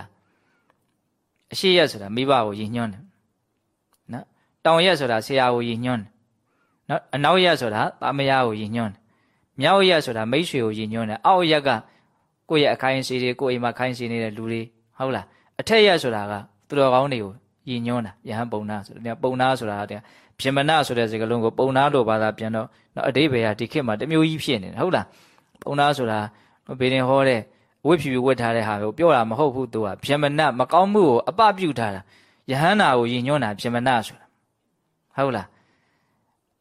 အရှိရက်ဆိုတာမိဘကိုရည်ညွှန်းတယ်နော် တောင်ရက်ဆိုတာဆေယာကိုရည်ညွှန်းတယ်နော်အနောက်ရက်ဆိုတာတာမယာကိုရည်ညွှန်းတယ်မြောက်ရက်ဆိုတာမိတ်ဆွေကိုရည်ညွှန်းတယ်အောက်ရက်ကကိုယ့်ရဲ့အခိုင်အစီတွေကိုယ့်အိမ်မှာခိုင်းစီနေတဲ့လူတွေဟုတ်လားအထက်ရက်ဆိုတာကသူတော်ကောင်းတွေကိုရည်ညွှန်းတာယဟန်ပုံနာဆိုတာပုံနာဆိုတာကပြမနာဆိုတဲ့စကားလုံးကိုပုံနာလို့ဘာသာပြန်တော့နော်အတိဘယ်ဟာဒီခေတ်မှာတမျိုးကြီးဖြစ်နေတယ်ဟုတ်လားပုံနာဆိုတာဘေးရင်ဟောတဲ့ဝိဖြူဝတ်ထားတဲ့ဟာကိုပြောတာမဟုတ်ဘူးသူကပြမနာမကောင်းမှုကိုအပပြုထားတာယဟန္တာကိုရည်ညွှန်းတာပြမနာဆိုတာ ဟုတ်လား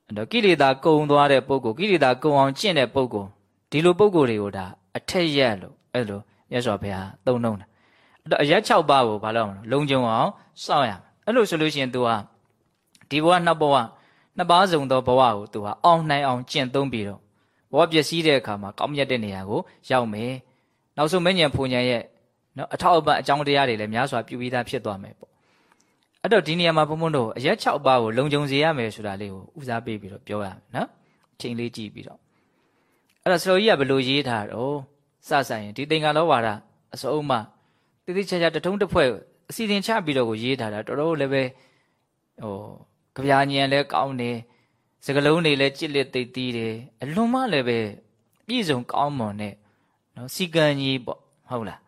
အဲ့တော့ကိလေသာကုံသွားတဲ့ပုဂ္ဂိုလ်ကိလေသာကုံအောင်ကျင့်တဲ့ပုဂ္ဂိုလ်ဒီလိုပုဂ္ဂိုလ်တွေကိုဒါအထက်ရက်လို့အဲ့လိုမြတ်စွာဘုရားသုံးနှုံးတာအဲ့တော့အရက်6ပါးကိုဘာလို့အောင်လုံခြုံအောင်စောင့်ရမယ်အဲ့လိုဆိုလို့ရှိရင် तू ဟာဒီဘဝနှစ်ဘဝနှစ်ပါးစုံသောဘဝကို तू ဟာအောင်နိုင်အောင်ကျင့်သုံးပြီးတော့ဘဝပျက်စီးတဲ့အခါမှာကောင်းမြတ်တဲ့နေရာကိုရောက်မယ်နောက်ဆုံးမဉ္ဇဉ်ဖူဉ္ဇဉ်ရဲ့နော်အထောက်အပံ့အကြောင်းတရားတွေလည်းများစွာပြုပြီးသားဖြစ်သွားမယ်ပေါ့ အဲ့တော့ဒီနေရာမှာဘုံဘုံတို့အရက်6ပါးကိုလုံခြုံစေရမယ်ဆိုတာလေးကိုဦးစားပေးပြီးတော့ပြောရမယ်နော်အချိန်လေးကြည့်ပြီးတော့အဲ့တော့ဆရာကြီးကဘယ်လိုရေးထားတော့စဆိုင်ရင်ဒီသင်္ကာလောဝါဒအစုံမှတိတိကျကျတထုံးတစ်ဖွဲ့အစီအစဉ်ချပြီးတော့ကိုရေးထားတာတော်တော်လည်းပဲဟိုကြပြညံလဲကောင်းတယ်စကလုံးတွေလည်းကြစ်လက်သိသိတယ်အလွန်မှလည်းပဲပြည့်စုံကောင်းမွန်တဲ့နော်စီကံကြီးပေါ့ဟုတ်လား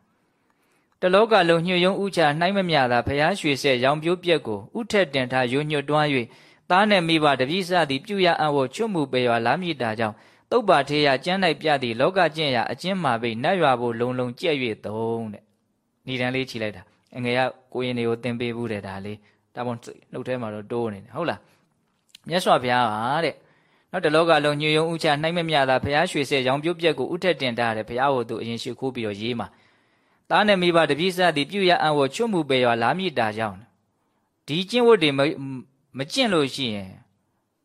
တလောကလုံးညှို့ယုံဥချနှိုင်းမမြတာဖျားရွှေဆက်ရောင်ပြိုးပြက်ကိုဥထက်တင်ထားယွညွတ်တွား၍သားနှင့်မိဘတပည့်စသည်ပြုရအံ့ဝချွတ်မှုပေရွာလာမြည်တာကြောင့်တုတ်ပါထေးရကျမ်း၌ပြသည်လောကကျင့်ရာအကျဉ်းမှာပိနတ်ရွာဖို့လုံလုံကြက်၍သုံးတဲ့ဏိဒံလေးခြိလိုက်တာအငယ်ကကိုရင်တွေကိုသင်ပေးဘူးတဲ့ဒါလေးဒါမှနှုတ်ထဲမှာတော့တိုးနေတယ်ဟုတ်လားမြတ်စွာဘုရားဟာတဲ့နော်တလောကလုံးညွယုံဥချနှိုင်းမမြတာဘုရားရွှေဆက်ရောင်ပြုတ်ပြက်ကိုဥထက်တင်ထားတယ်ဘုရားဟိုသူအရင်ရှိခိုးပြီးတော့ရေးမှာ သားနဲ့မိဘတပည့်စသည်ပြုရအံ့ဝချွတ်မှုပေရွာလာမြစ်တာကြောင့်ဒီကျင့်ဝတ်တွေမကျင့်လို့ရှိရင်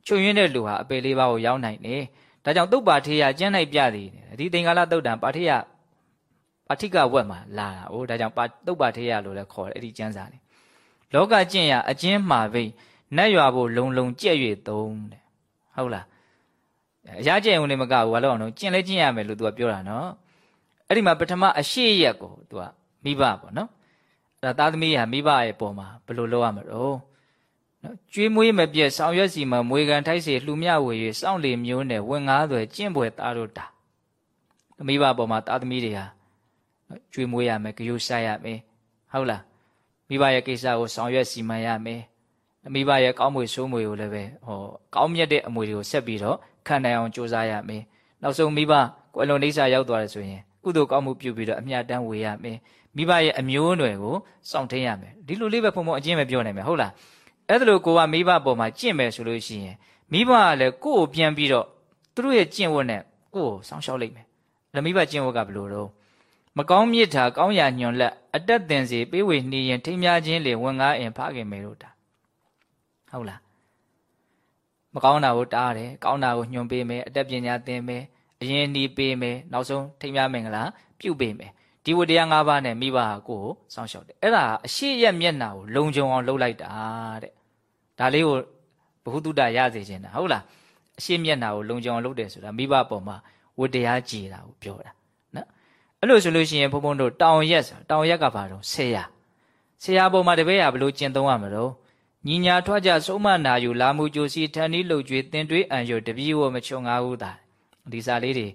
ချွတ်ရင်းတဲ့လူဟာအပေလေးပါးကိုရောက်နိုင်တယ်ဒါကြောင့်တုတ်ပါထေးရကျမ်း၌ပြသည်ဒီသင်္ကာလတုတ်တံပါထေးရပါဋိကဝက်မှာလာတာ။အိုးဒါကြောင့်တုတ်ပါထေးရလို့လည်းခေါ်တယ်အဲ့ဒီကျမ်းစာလေးလောကကျင့်ရအကျဉ်းမှာပဲနတ်ရွာဖို့လုံလုံကြက်၍သုံးတဲ့ဟုတ်လားအရာကျင့်ုံနဲ့မကဘူးဘာလို့အောင်တော့ကျင့်လဲကျင့်ရမယ်လို့သူကပြောတာနော် အဲ့ဒီမှာပထမအရှိရက်ကိုသူကမိဘပေါ့နော်အဲ့ဒါသားသမီးဟာမိဘရဲ့ပုံမှာဘယ်လိုလုပ်ရမလို့နော်ကျွေးမွေးမပြည့်ဆောင်ရွက်စီမှာမွေကန်ထိုက်စီလှူမြဝေ၍စောင့်လေမျိုးနဲ့ဝင်ငားသွဲကျင့်ပွဲသားတို့တာမိဘပေါ်မှာသားသမီးတွေဟာကျွေးမွေးရမယ်ကြိုးစားရမယ်ဟုတ်လားမိဘရဲ့ကိစ္စကိုဆောင်ရွက်စီမံရမယ်မိဘရဲ့ကောင်းမွေဆိုးမွေကိုလည်းပဲဟောကောင်းမြတ်တဲ့အမွေတွေကိုဆက်ပြီးတော့ခံနိုင်အောင်ကြိုးစားရမယ်နောက်ဆုံးမိဘကွယ်လွန်နေစာရောက်သွားတယ်ဆိုရင် ကုသိုလ်ကောင်းမှုပြုပြီးတော့အမြတ်တမ်းဝေရမယ်မိဘရဲ့အမျိုးအနွယ်ကိုစောင့်ထိန်ရမယ်ဒီလိုလေးပဲဖုံဖုံအချင်းပဲပြောနိုင်မယ်ဟုတ်လားအဲ့ဒါလို့ကိုကမိဘပေါ်မှာကျင့်မယ်ဆိုလို့ရှိရင်မိဘကလည်းကိုယ့်ကိုပြန်ပြီးတော့သူတို့ရဲ့ကျင့်ဝတ်နဲ့ကိုယ့်ကိုစောင့်ရှောက်လိုက်မယ်အဲ့မိဘကျင့်ဝတ်ကဘယ်လိုတော့မကောင်းမြစ်တာကောင်းရာညွန်လက်အတက်တင်စီပေးဝေနှီးရင်ထိမ်းများခြင်းလေဝင်ကားအင်ဖခင်မေတို့တာဟုတ်လားမကောင်းတာကိုတားတယ်ကောင်းတာကိုညွန်ပေးမယ်အတက်ပညာသင်မယ် အရင်နှီးပေးမယ်နောက်ဆုံးထိမ်းများမင်္ဂလာပြုပေးမယ်ဒီဝတရား၅ပါးနဲ့မိဘဟာကိုယ်ကိုစောင့်ရှောက်တယ်အဲ့ဒါအရှိရက်မျက်နှာကိုလုံခြုံအောင်လှုပ်လိုက်တာတဲ့ဒါလေးကိုဘ ഹു တုတရစေခြင်းတာဟုတ်လားအရှိမျက်နှာကိုလုံခြုံအောင်လှုပ်တယ်ဆိုတာမိဘပေါ်မှာဝတရားကြည်တာကိုပြောတာနော်အဲ့လိုဆိုလို့ရှိရင်ဘုံဘုံတို့တောင်ရက်ဆိုတောင်ရက်ကဘာတော့ဆေရဆေရပေါ်မှာတပည့်ရဘလို့ကျင့်သုံးရမလို့ညီညာထွက်ကြဆုံးမနာယူလာမှုကြိုစီထန်ဒီလှုပ်ကြွေတင်တွေးအံရွတ်တပည့်ဝမချုံငါးဦးသာ ဒီစာလေးတွေ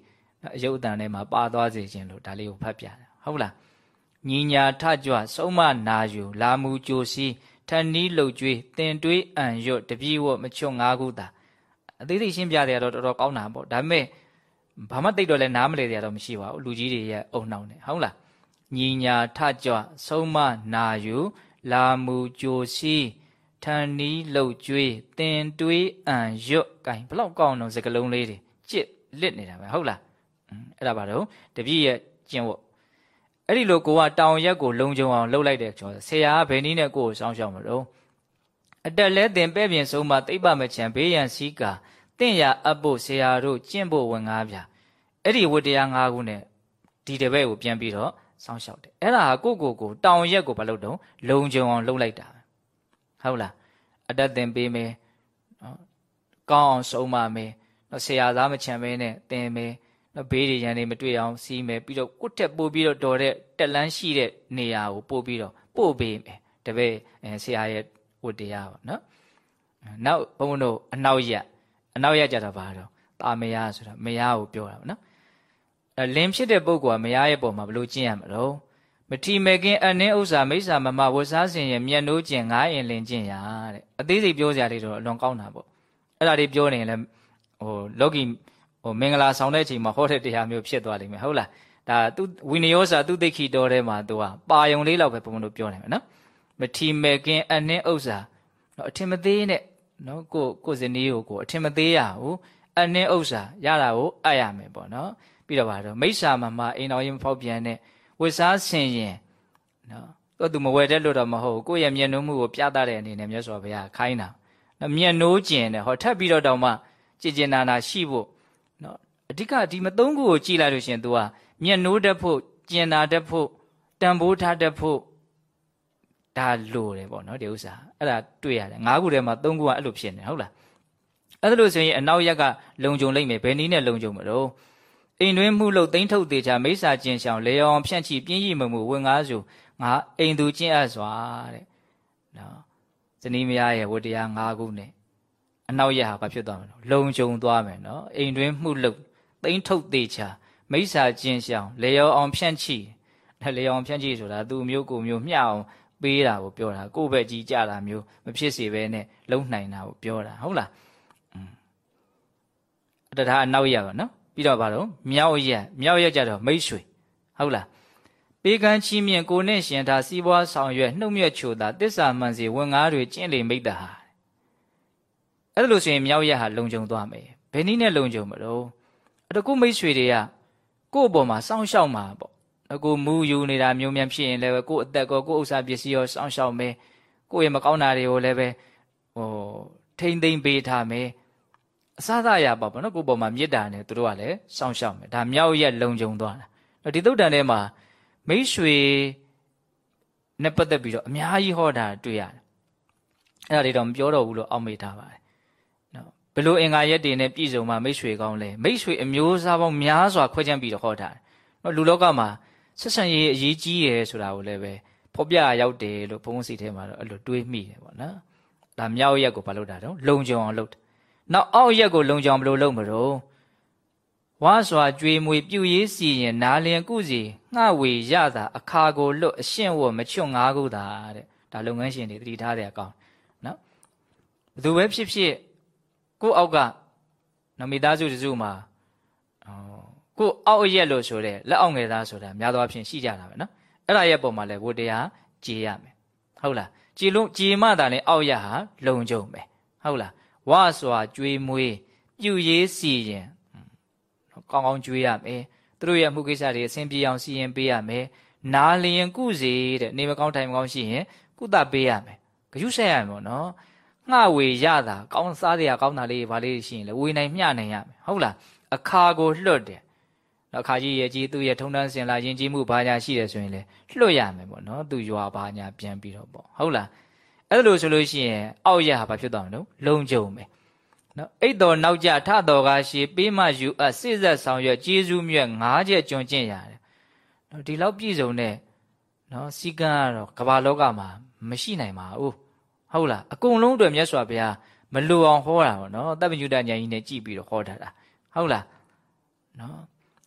အယုတ်အတန်ထဲမှာပါသွားစေခြင်းလို့ဒါလေးကိုဖတ်ပြတယ်ဟုတ်လားညီညာထကြွဆုံးမနာယူလာမှုကြိုစီထန်နီးလှုပ်ကြွေးတင်တွေးအံရွတ်တပြေဝမချွတ်ငါးခုတာအသေးသေးရှင်းပြတယ်ကတော့တော်တော်ကောင်းတာပေါ့ဒါပေမဲ့ဘာမှတိတ်တော့လဲနားမလဲတယ်တော့မရှိပါဘူးလူကြီးတွေရဲ့အုံနှောင်းတယ်ဟုတ်လားညီညာထကြွဆုံးမနာယူလာမှုကြိုစီထန်နီးလှုပ်ကြွေးတင်တွေးအံရွတ်ကင်ဘလောက်ကောင်းတော့စကလုံးလေးတွေကြစ် လစ်နေတာပဲဟုတ်လားအဲ့ဒါပါတော့တပြည့်ရဲ့ကျင့်ဝတ်အဲ့ဒီလိုကိုကတောင်ရက်ကိုလုံခြုံအောင်လှုပ်လိုက်တဲ့ကျော်ဆရာကဘယ်နည်းနဲ့ကိုကိုစောင်းရှောက်မလို့အတက်လဲတင်ပဲ့ပြင်ဆုံးမတိတ်ပမချံဘေးရန်စည်းကာတင့်ရအပ်ဖို့ဆရာတို့ကျင့်ဖို့ဝင်ငါးပြအဲ့ဒီဝတ္တရား၅ခုနဲ့ဒီတပည့်ကိုပြန်ပြီးတော့စောင်းရှောက်တယ်အဲ့ဒါဟာကိုကိုကိုတောင်ရက်ကိုမလုပ်တော့လုံခြုံအောင်လှုပ်လိုက်တာဟုတ်လားအတက်တင်ပေးမယ်နော်ကောင်းအောင်ဆုံးမမယ် နော်ဆရာသားမချံမဲနဲ့တင်မယ်နော်ဘေးတွေရန်တွေမတွေ့အောင်စီးမယ်ပြီးတော့ကိုယ့်တက်ပို့ပြီးတော့တော်တဲ့တက်လန်းရှိတဲ့နေရာကိုပို့ပြီးတော့ပို့ပေးမယ်တပည့်အဲဆရာရဲ့ဝတ္တရားပါနော်နောက်ဘုန်းဘုန်းတို့အနောက်ရက်အနောက်ရက်ကြတော့ဘာတော့တာမယားဆိုတာမယားကိုပြောတာပေါ့နော်အဲလင်းဖြစ်တဲ့ပုဂ္ဂိုလ်ကမယားရဲ့ပုံမှာဘယ်လိုကျင့်ရမလို့မထီမဲ့ကင်းအနှင်းဥစ္စာမိစ္ဆာမမဝစားစင်ရဲ့မျက်နှိုးကျင်ငားရင်လင်ကျင့်ရတဲ့အသေးစိတ်ပြောစရာလေးတော့အလွန်ကောင်းတာပေါ့အဲ့ဒါလေးပြောနေရင်လည်း ဟိုလောကီဟိုမင်္ဂလာဆောင်တဲ့အချိန်မှာဟောတဲ့တရားမျိုးဖြစ်သွားလိမ့်မယ်ဟုတ်လားဒါသူဝိနယောစာသူသိခိတော်ထဲမှာသူကပါယုံလေးလောက်ပဲပုံမှန်လို့ပြောနိုင်မယ်နော်မထီမဲ့ကင်းအနှင်းဥစ္စာနော်အထင်မသေးနဲ့နော်ကိုကိုဇနီးကိုကိုအထင်မသေးရဘူးအနှင်းဥစ္စာရတာကိုအပ်ရမယ်ပေါ့နော်ပြီးတော့ပါတော့မိစ္ဆာမမအိမ်တော်ရင်ဖောက်ပြန်တဲ့ဝစ်စားဆင်ရင်နော်တော့သူမဝယ်တဲ့လို့တော့မဟုတ်ကိုယ့်ရဲ့မျက်နှာမှုကိုပြသတဲ့အနေနဲ့မြတ်စွာဘုရားခိုင်းတာနော်မျက်နှိုးကျင်တယ်ဟောထပ်ပြီးတော့တောင်မှ ကြည်ကျင်နာနာရှိဖို့နော်အဓိကဒီမသုံးခုကိုကြည်လိုက်လို့ရှင် तू ကမျက်နှိုးတတ်ဖို့ကျင်နာတတ်ဖို့တန်ဖိုးထားတတ်ဖို့ဒါလိုတယ်ပေါ့နော်ဒီဥစ္စာအဲ့ဒါတွေ့ရတယ်ငါးခုထဲမှာသုံးခုကအဲ့လိုဖြစ်နေဟုတ်လားအဲ့ဒါလို့ဆိုရင်အနောက်ရက်ကလုံခြုံလိမ့်မယ်ဘယ်နည်းနဲ့လုံခြုံမလို့အိမ်တွင်းမှုလို့တိမ့်ထုတ်သေးချာမိစ္ဆာကျင်ရှောင်လေအောင်ဖြန့်ချီပြင်းရီမမှုဝင်ငါးစုငါအိမ်သူကျင့်အပ်စွာတဲ့နော်ဇနီးမယားရဲ့ဝတ္တရား၅ခုနဲ့ အနောက်ရဟာဘာဖြစ်သွားမလဲလုံခြုံသွားမယ်နော်အိမ်တွင်းမှုလို့တိမ့်ထုတ်သေးချာမိစ္ဆာကျင်ရှောင်လေရောအောင်ဖြန့်ချီလေရောအောင်ဖြန့်ချီဆိုတာသူ့မျိုးကိုမျိုးမျှအောင်ပေးတာကိုပြောတာကိုယ့်ဘက်ကြီးကြတာမျိုးမဖြစ်စေဘဲနဲ့လုံနိုင်တာကိုပြောတာဟုတ်လားတထားအနောက်ရပါနော်ပြီးတော့ဘာလို့မြောက်ရက်မြောက်ရက်ကြတော့မိတ်ဆွေဟုတ်လားပေးကမ်းချီးမြှင့်ကိုနဲ့ရှင်သာစီးပွားဆောင်ရွက်နှုတ်မြတ်ချိုတာတစ္ဆာမှန်စီဝင်ငါးတွေကျင့်လေမိတ်တာဟာ အဲ့ဒါလို့ဆိုရင်မြောက်ရက်ဟာလုံခြုံသွားမယ်ဘယ်နည်းနဲ့လုံခြုံမလို့အဲ့တော့ကိုမိတ်ဆွေတွေကကို့အပေါ်မှာစောင့်ရှောက်မှာပေါ့ကိုမူယူနေတာမျိုးမြန်ဖြစ်ရင်လည်းကို့အသက်ကောကို့ဥစ္စာပစ္စည်းရောစောင့်ရှောက်မယ်ကို့ရဲ့မကောင်းတာတွေကိုလည်းပဲဟိုထိမ့်သိမ့်ပေးထားမယ်အစသာရပါပေါ့နော်ကိုပေါ်မှာမေတ္တာနဲ့သူတို့ကလည်းစောင့်ရှောက်မယ်ဒါမြောက်ရက်လုံခြုံသွားတာဒီသုတ်တန်ထဲမှာမိတ်ဆွေနဲ့ပတ်သက်ပြီးတော့အများကြီးဟောတာတွေ့ရတယ်အဲ့ဒါတွေတော့မပြောတော့ဘူးလို့အောက်မေ့ထားပါတယ်နော် ဘယ်လိုအင်္ဂါရက်တွေနဲ့ပြည့်စုံမှမိတ်ဆွေကောင်းလဲမိတ်ဆွေအမျိုးအစားပေါင်းများစွာခွဲခြမ်းပြီးတော့ဟောတာနော်လူလောကမှာဆက်ဆံရေးအရေးကြီးရယ်ဆိုတာကိုလည်းပဲဖော်ပြရောက်တယ်လို့ဘုန်းဘုန်းစီထဲမှာတော့အဲ့လိုတွေးမိတယ်ပေါ့နော်ဒါမြောက်ရက်ကိုဘာလုပ်တာတော့လုံခြုံအောင်လုပ်တယ်နောက်အောက်ရက်ကိုလုံခြုံဘယ်လိုလုပ်မလို့ဝါစွာကြွေမွေပြုရေးစီရင်နာလျင်ကုစီငှဝေရတာအခါကိုလွတ်အရှင့်ဝမချွတ်ငါးခုတာတဲ့ဒါလုပ်ငန်းရှင်တွေတတိထားတဲ့အကောင်နော်ဘယ်သူပဲဖြစ်ဖြစ် ကိုယ့်အောက်ကနော်မိသားစုတစုမှာကိုယ့်အောက်ရက်လို့ဆိုတဲ့လက်အောက်ငယ်သားဆိုတာများသောအားဖြင့်ရှိကြတာပဲနော်အဲ့ဒါရဲ့ပုံမှာလဲဝတ္တရားကြေးရမယ်ဟုတ်လားကြေလုံးကြေမတာနဲ့အောက်ရက်ဟာလုံကြုံပဲဟုတ်လားဝါစွာကြွေးမွေးပြုရေးစီရင်ကောင်းကောင်းကြွေးရမယ်သူတို့ရဲ့မှုကိစ္စတွေအဆင်ပြေအောင်စီရင်ပေးရမယ်နာလျင်ကုစီတဲ့နေမကောင်းထိုင်မကောင်းရှိရင်ကုသပေးရမယ်ဂရုဆက်ရမယ်ပေါ့နော် ငှဝေရတာကောင်းစားတရားကောင်းတာလေးဘာလေးရှိရင်လေဝေနိုင်မျှနိုင်ရမယ်ဟုတ်လားအခါကိုလွတ်တယ်နော်အခါကြီးရဲ့ကြီးသူ့ရဲ့ထုံတန်းစင်လာယဉ်ကျေးမှုဘာညာရှိတယ်ဆိုရင်လေလွတ်ရမယ်ပေါ့နော်သူရွာဘာညာပြန်ပြီးတော့ပေါ့ဟုတ်လားအဲ့လိုဆိုလို့ရှိရင်အောက်ရဟာဘာဖြစ်သွားမလို့လုံကြုံမယ်နော်အိတ်တော်နောက်ကြထတော်ကားရှိပေးမှယူအပ်စိစက်ဆောင်ရွက်ကျေးဇူးမြတ်၅ချက်ကျွံကျင့်ရတယ်နော်ဒီလောက်ပြည့်စုံတဲ့နော်စီကံကတော့ကမ္ဘာလောကမှာမရှိနိုင်ပါဘူး ဟုတ်လားအကုန်လုံးအတွက်မြတ်စွာဘုရားမလိုအောင်ဟောတာပေါ့နော်တပ်ပညုတဉာဏ်ကြီးနဲ့ကြည်ပြီးတော့ဟောထားတာဟုတ်လားနော်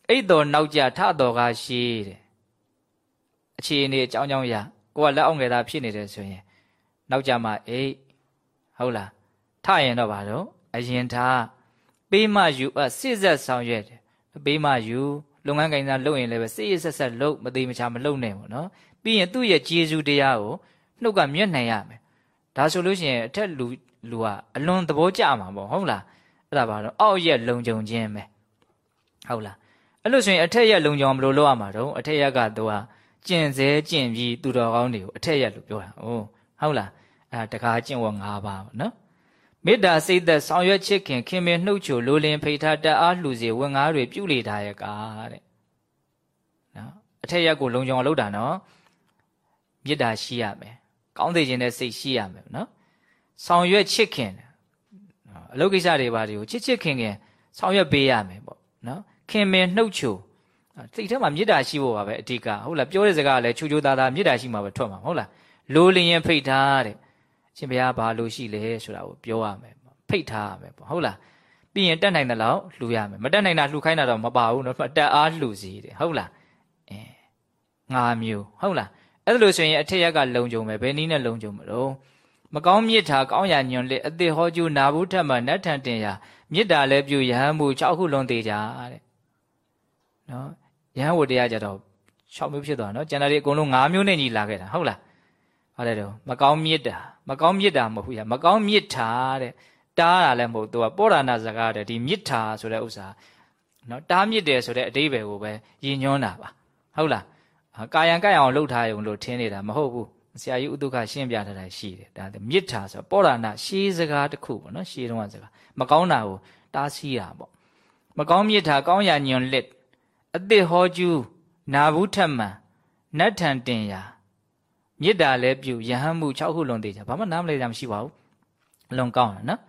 အိတ်တော်နောက်ကြထတော်ကားရှိတဲ့အခြေအနေအကြောင်းကြောင်းရကိုကလက်အောင်ငယ်သားဖြစ်နေတယ်ဆိုရင်နောက်ကြမှာအိတ်ဟုတ်လားထရင်တော့ဗါတော့အရင်ထားပေးမယူအစစ်ဆက်ဆောင်ရွက်တယ်ပေးမယူလုပ်ငန်းကိန်းစားလုပ်ရင်လည်းပဲစိရဆက်ဆက်လုပ်မသေးမချာမလုပ်နဲ့ပေါ့နော်ပြီးရင်သူ့ရဲ့ကျေးဇူးတရားကိုနှုတ်ကမြတ်နိုင်ရမယ် ဒါဆိုလို့ရှိရင်အထက်လူလူကအလွန်သဘောကျမှာပေါ့ဟုတ်လားအဲ့ဒါပါတော့အောက်ရဲ့လုံခြုံခြင်းပဲဟုတ်လားအဲ့လို့ဆိုရင်အထက်ရဲ့လုံခြုံဘယ်လိုလုပ်ရမှာတော့အထက်ရကတော့ကျင့်စေကျင့်ပြီးသူတော်ကောင်းတွေကိုအထက်ရလို့ပြောတာဟုတ်ဟုတ်လားအဲတကားကျင့်ဝတ်၅ပါးပေါ့နော်မေတ္တာစိတ်သက်ဆောင်ရွက်ချစ်ခင်ခင်မင်နှုတ်ချိုလိုလင်ဖိထားတအားလှူစေဝင်ငါးတွေပြုလေထားရကားတဲ့နော်အထက်ရက်ကိုလုံခြုံအောင်လုပ်တာနော်မေတ္တာရှိရမယ် ကောင်းသိခြင်းနဲ့စိတ်ရှိရမယ်နော်ဆောင်ရွက်ချစ်ခင်အလုပ်ကိစ္စတွေပါတွေကိုချစ်ချစ်ခင်ခင်ဆောင်ရွက်ပေးရမယ်ပေါ့နော်ခင်မင်နှုတ်ချိုစိတ်ထဲမှာမေတ္တာရှိဖို့ပါပဲအဓိကဟုတ်လားပြောတဲ့စကားကလည်းချူချူသားသားမေတ္တာရှိမှပဲထွက်မှာဟုတ်လားလိုလင်ရင်ဖိတ်ထားတဲ့ရှင်ဘုရားဘာလို့ရှိလဲဆိုတာကိုပြောရမယ်ဖိတ်ထားရမယ်ပေါ့ဟုတ်လားပြီးရင်တက်နိုင်တဲ့လောက်လှူရမယ်မတက်နိုင်တာလှူခိုင်းတာတော့မပါဘူးနော်တက်အားလှူစီတယ်ဟုတ်လားအဲငါမျိုးဟုတ်လား အဲ့လိုဆိုရင်အထက်ရက်ကလုံကြုံမယ်ဘယ်နည်းနဲ့လုံကြုံမလို့မကောင်းမြစ်တာကောင်းရာညွန်လက်အသေးဟောကျူနာဘူးထက်မှနတ်ထန်တင်ရာမြစ်တာလည်းပြူရဟန်းမှု၆ခုလုံးသေးကြတဲ့နော်ရဟန်းဝတ္တရားကြတော့၆မျိုးဖြစ်သွားနော်ကျန်တာတွေအကုန်လုံး၅မျိုးနဲ့ညီလာခဲ့တာဟုတ်လားဟုတ်တယ်တော့မကောင်းမြစ်တာမကောင်းမြစ်တာမဟုတ်ဘူးမကောင်းမြစ်တာတဲ့တားတာလည်းမဟုတ်သူကပောရဏစကားတဲ့ဒီမြစ်တာဆိုတဲ့ဥစ္စာနော်တားမြစ်တယ်ဆိုတဲ့အတိပ္ပယ်ကိုပဲယဉ်ညွန်းတာပါဟုတ်လား ကာယံကြိုက်အောင်လှုပ်ထားရုံလို့ထင်နေတာမဟုတ်ဘူးဆရာကြီးဥဒုက္ခရှင်းပြထားတာရှိတယ်ဒါမြစ်တာဆိုပောရဏရှေးစကားတစ်ခုပေါ့နော်ရှေးတုန်းကစကားမကောင်းတာကိုတားဆီးတာပေါ့မကောင်းမြစ်တာကောင်းရာညွန်လက်အသစ်ဟောကျူးနာဘူးထက်မှန်နတ်ထံတင်ရာမေတ္တာလည်းပြုယဟန်မှု6ခုလုံးသေးကြဘာမှနားမလဲကြမရှိပါဘူးအလွန်ကောင်းတယ်နော်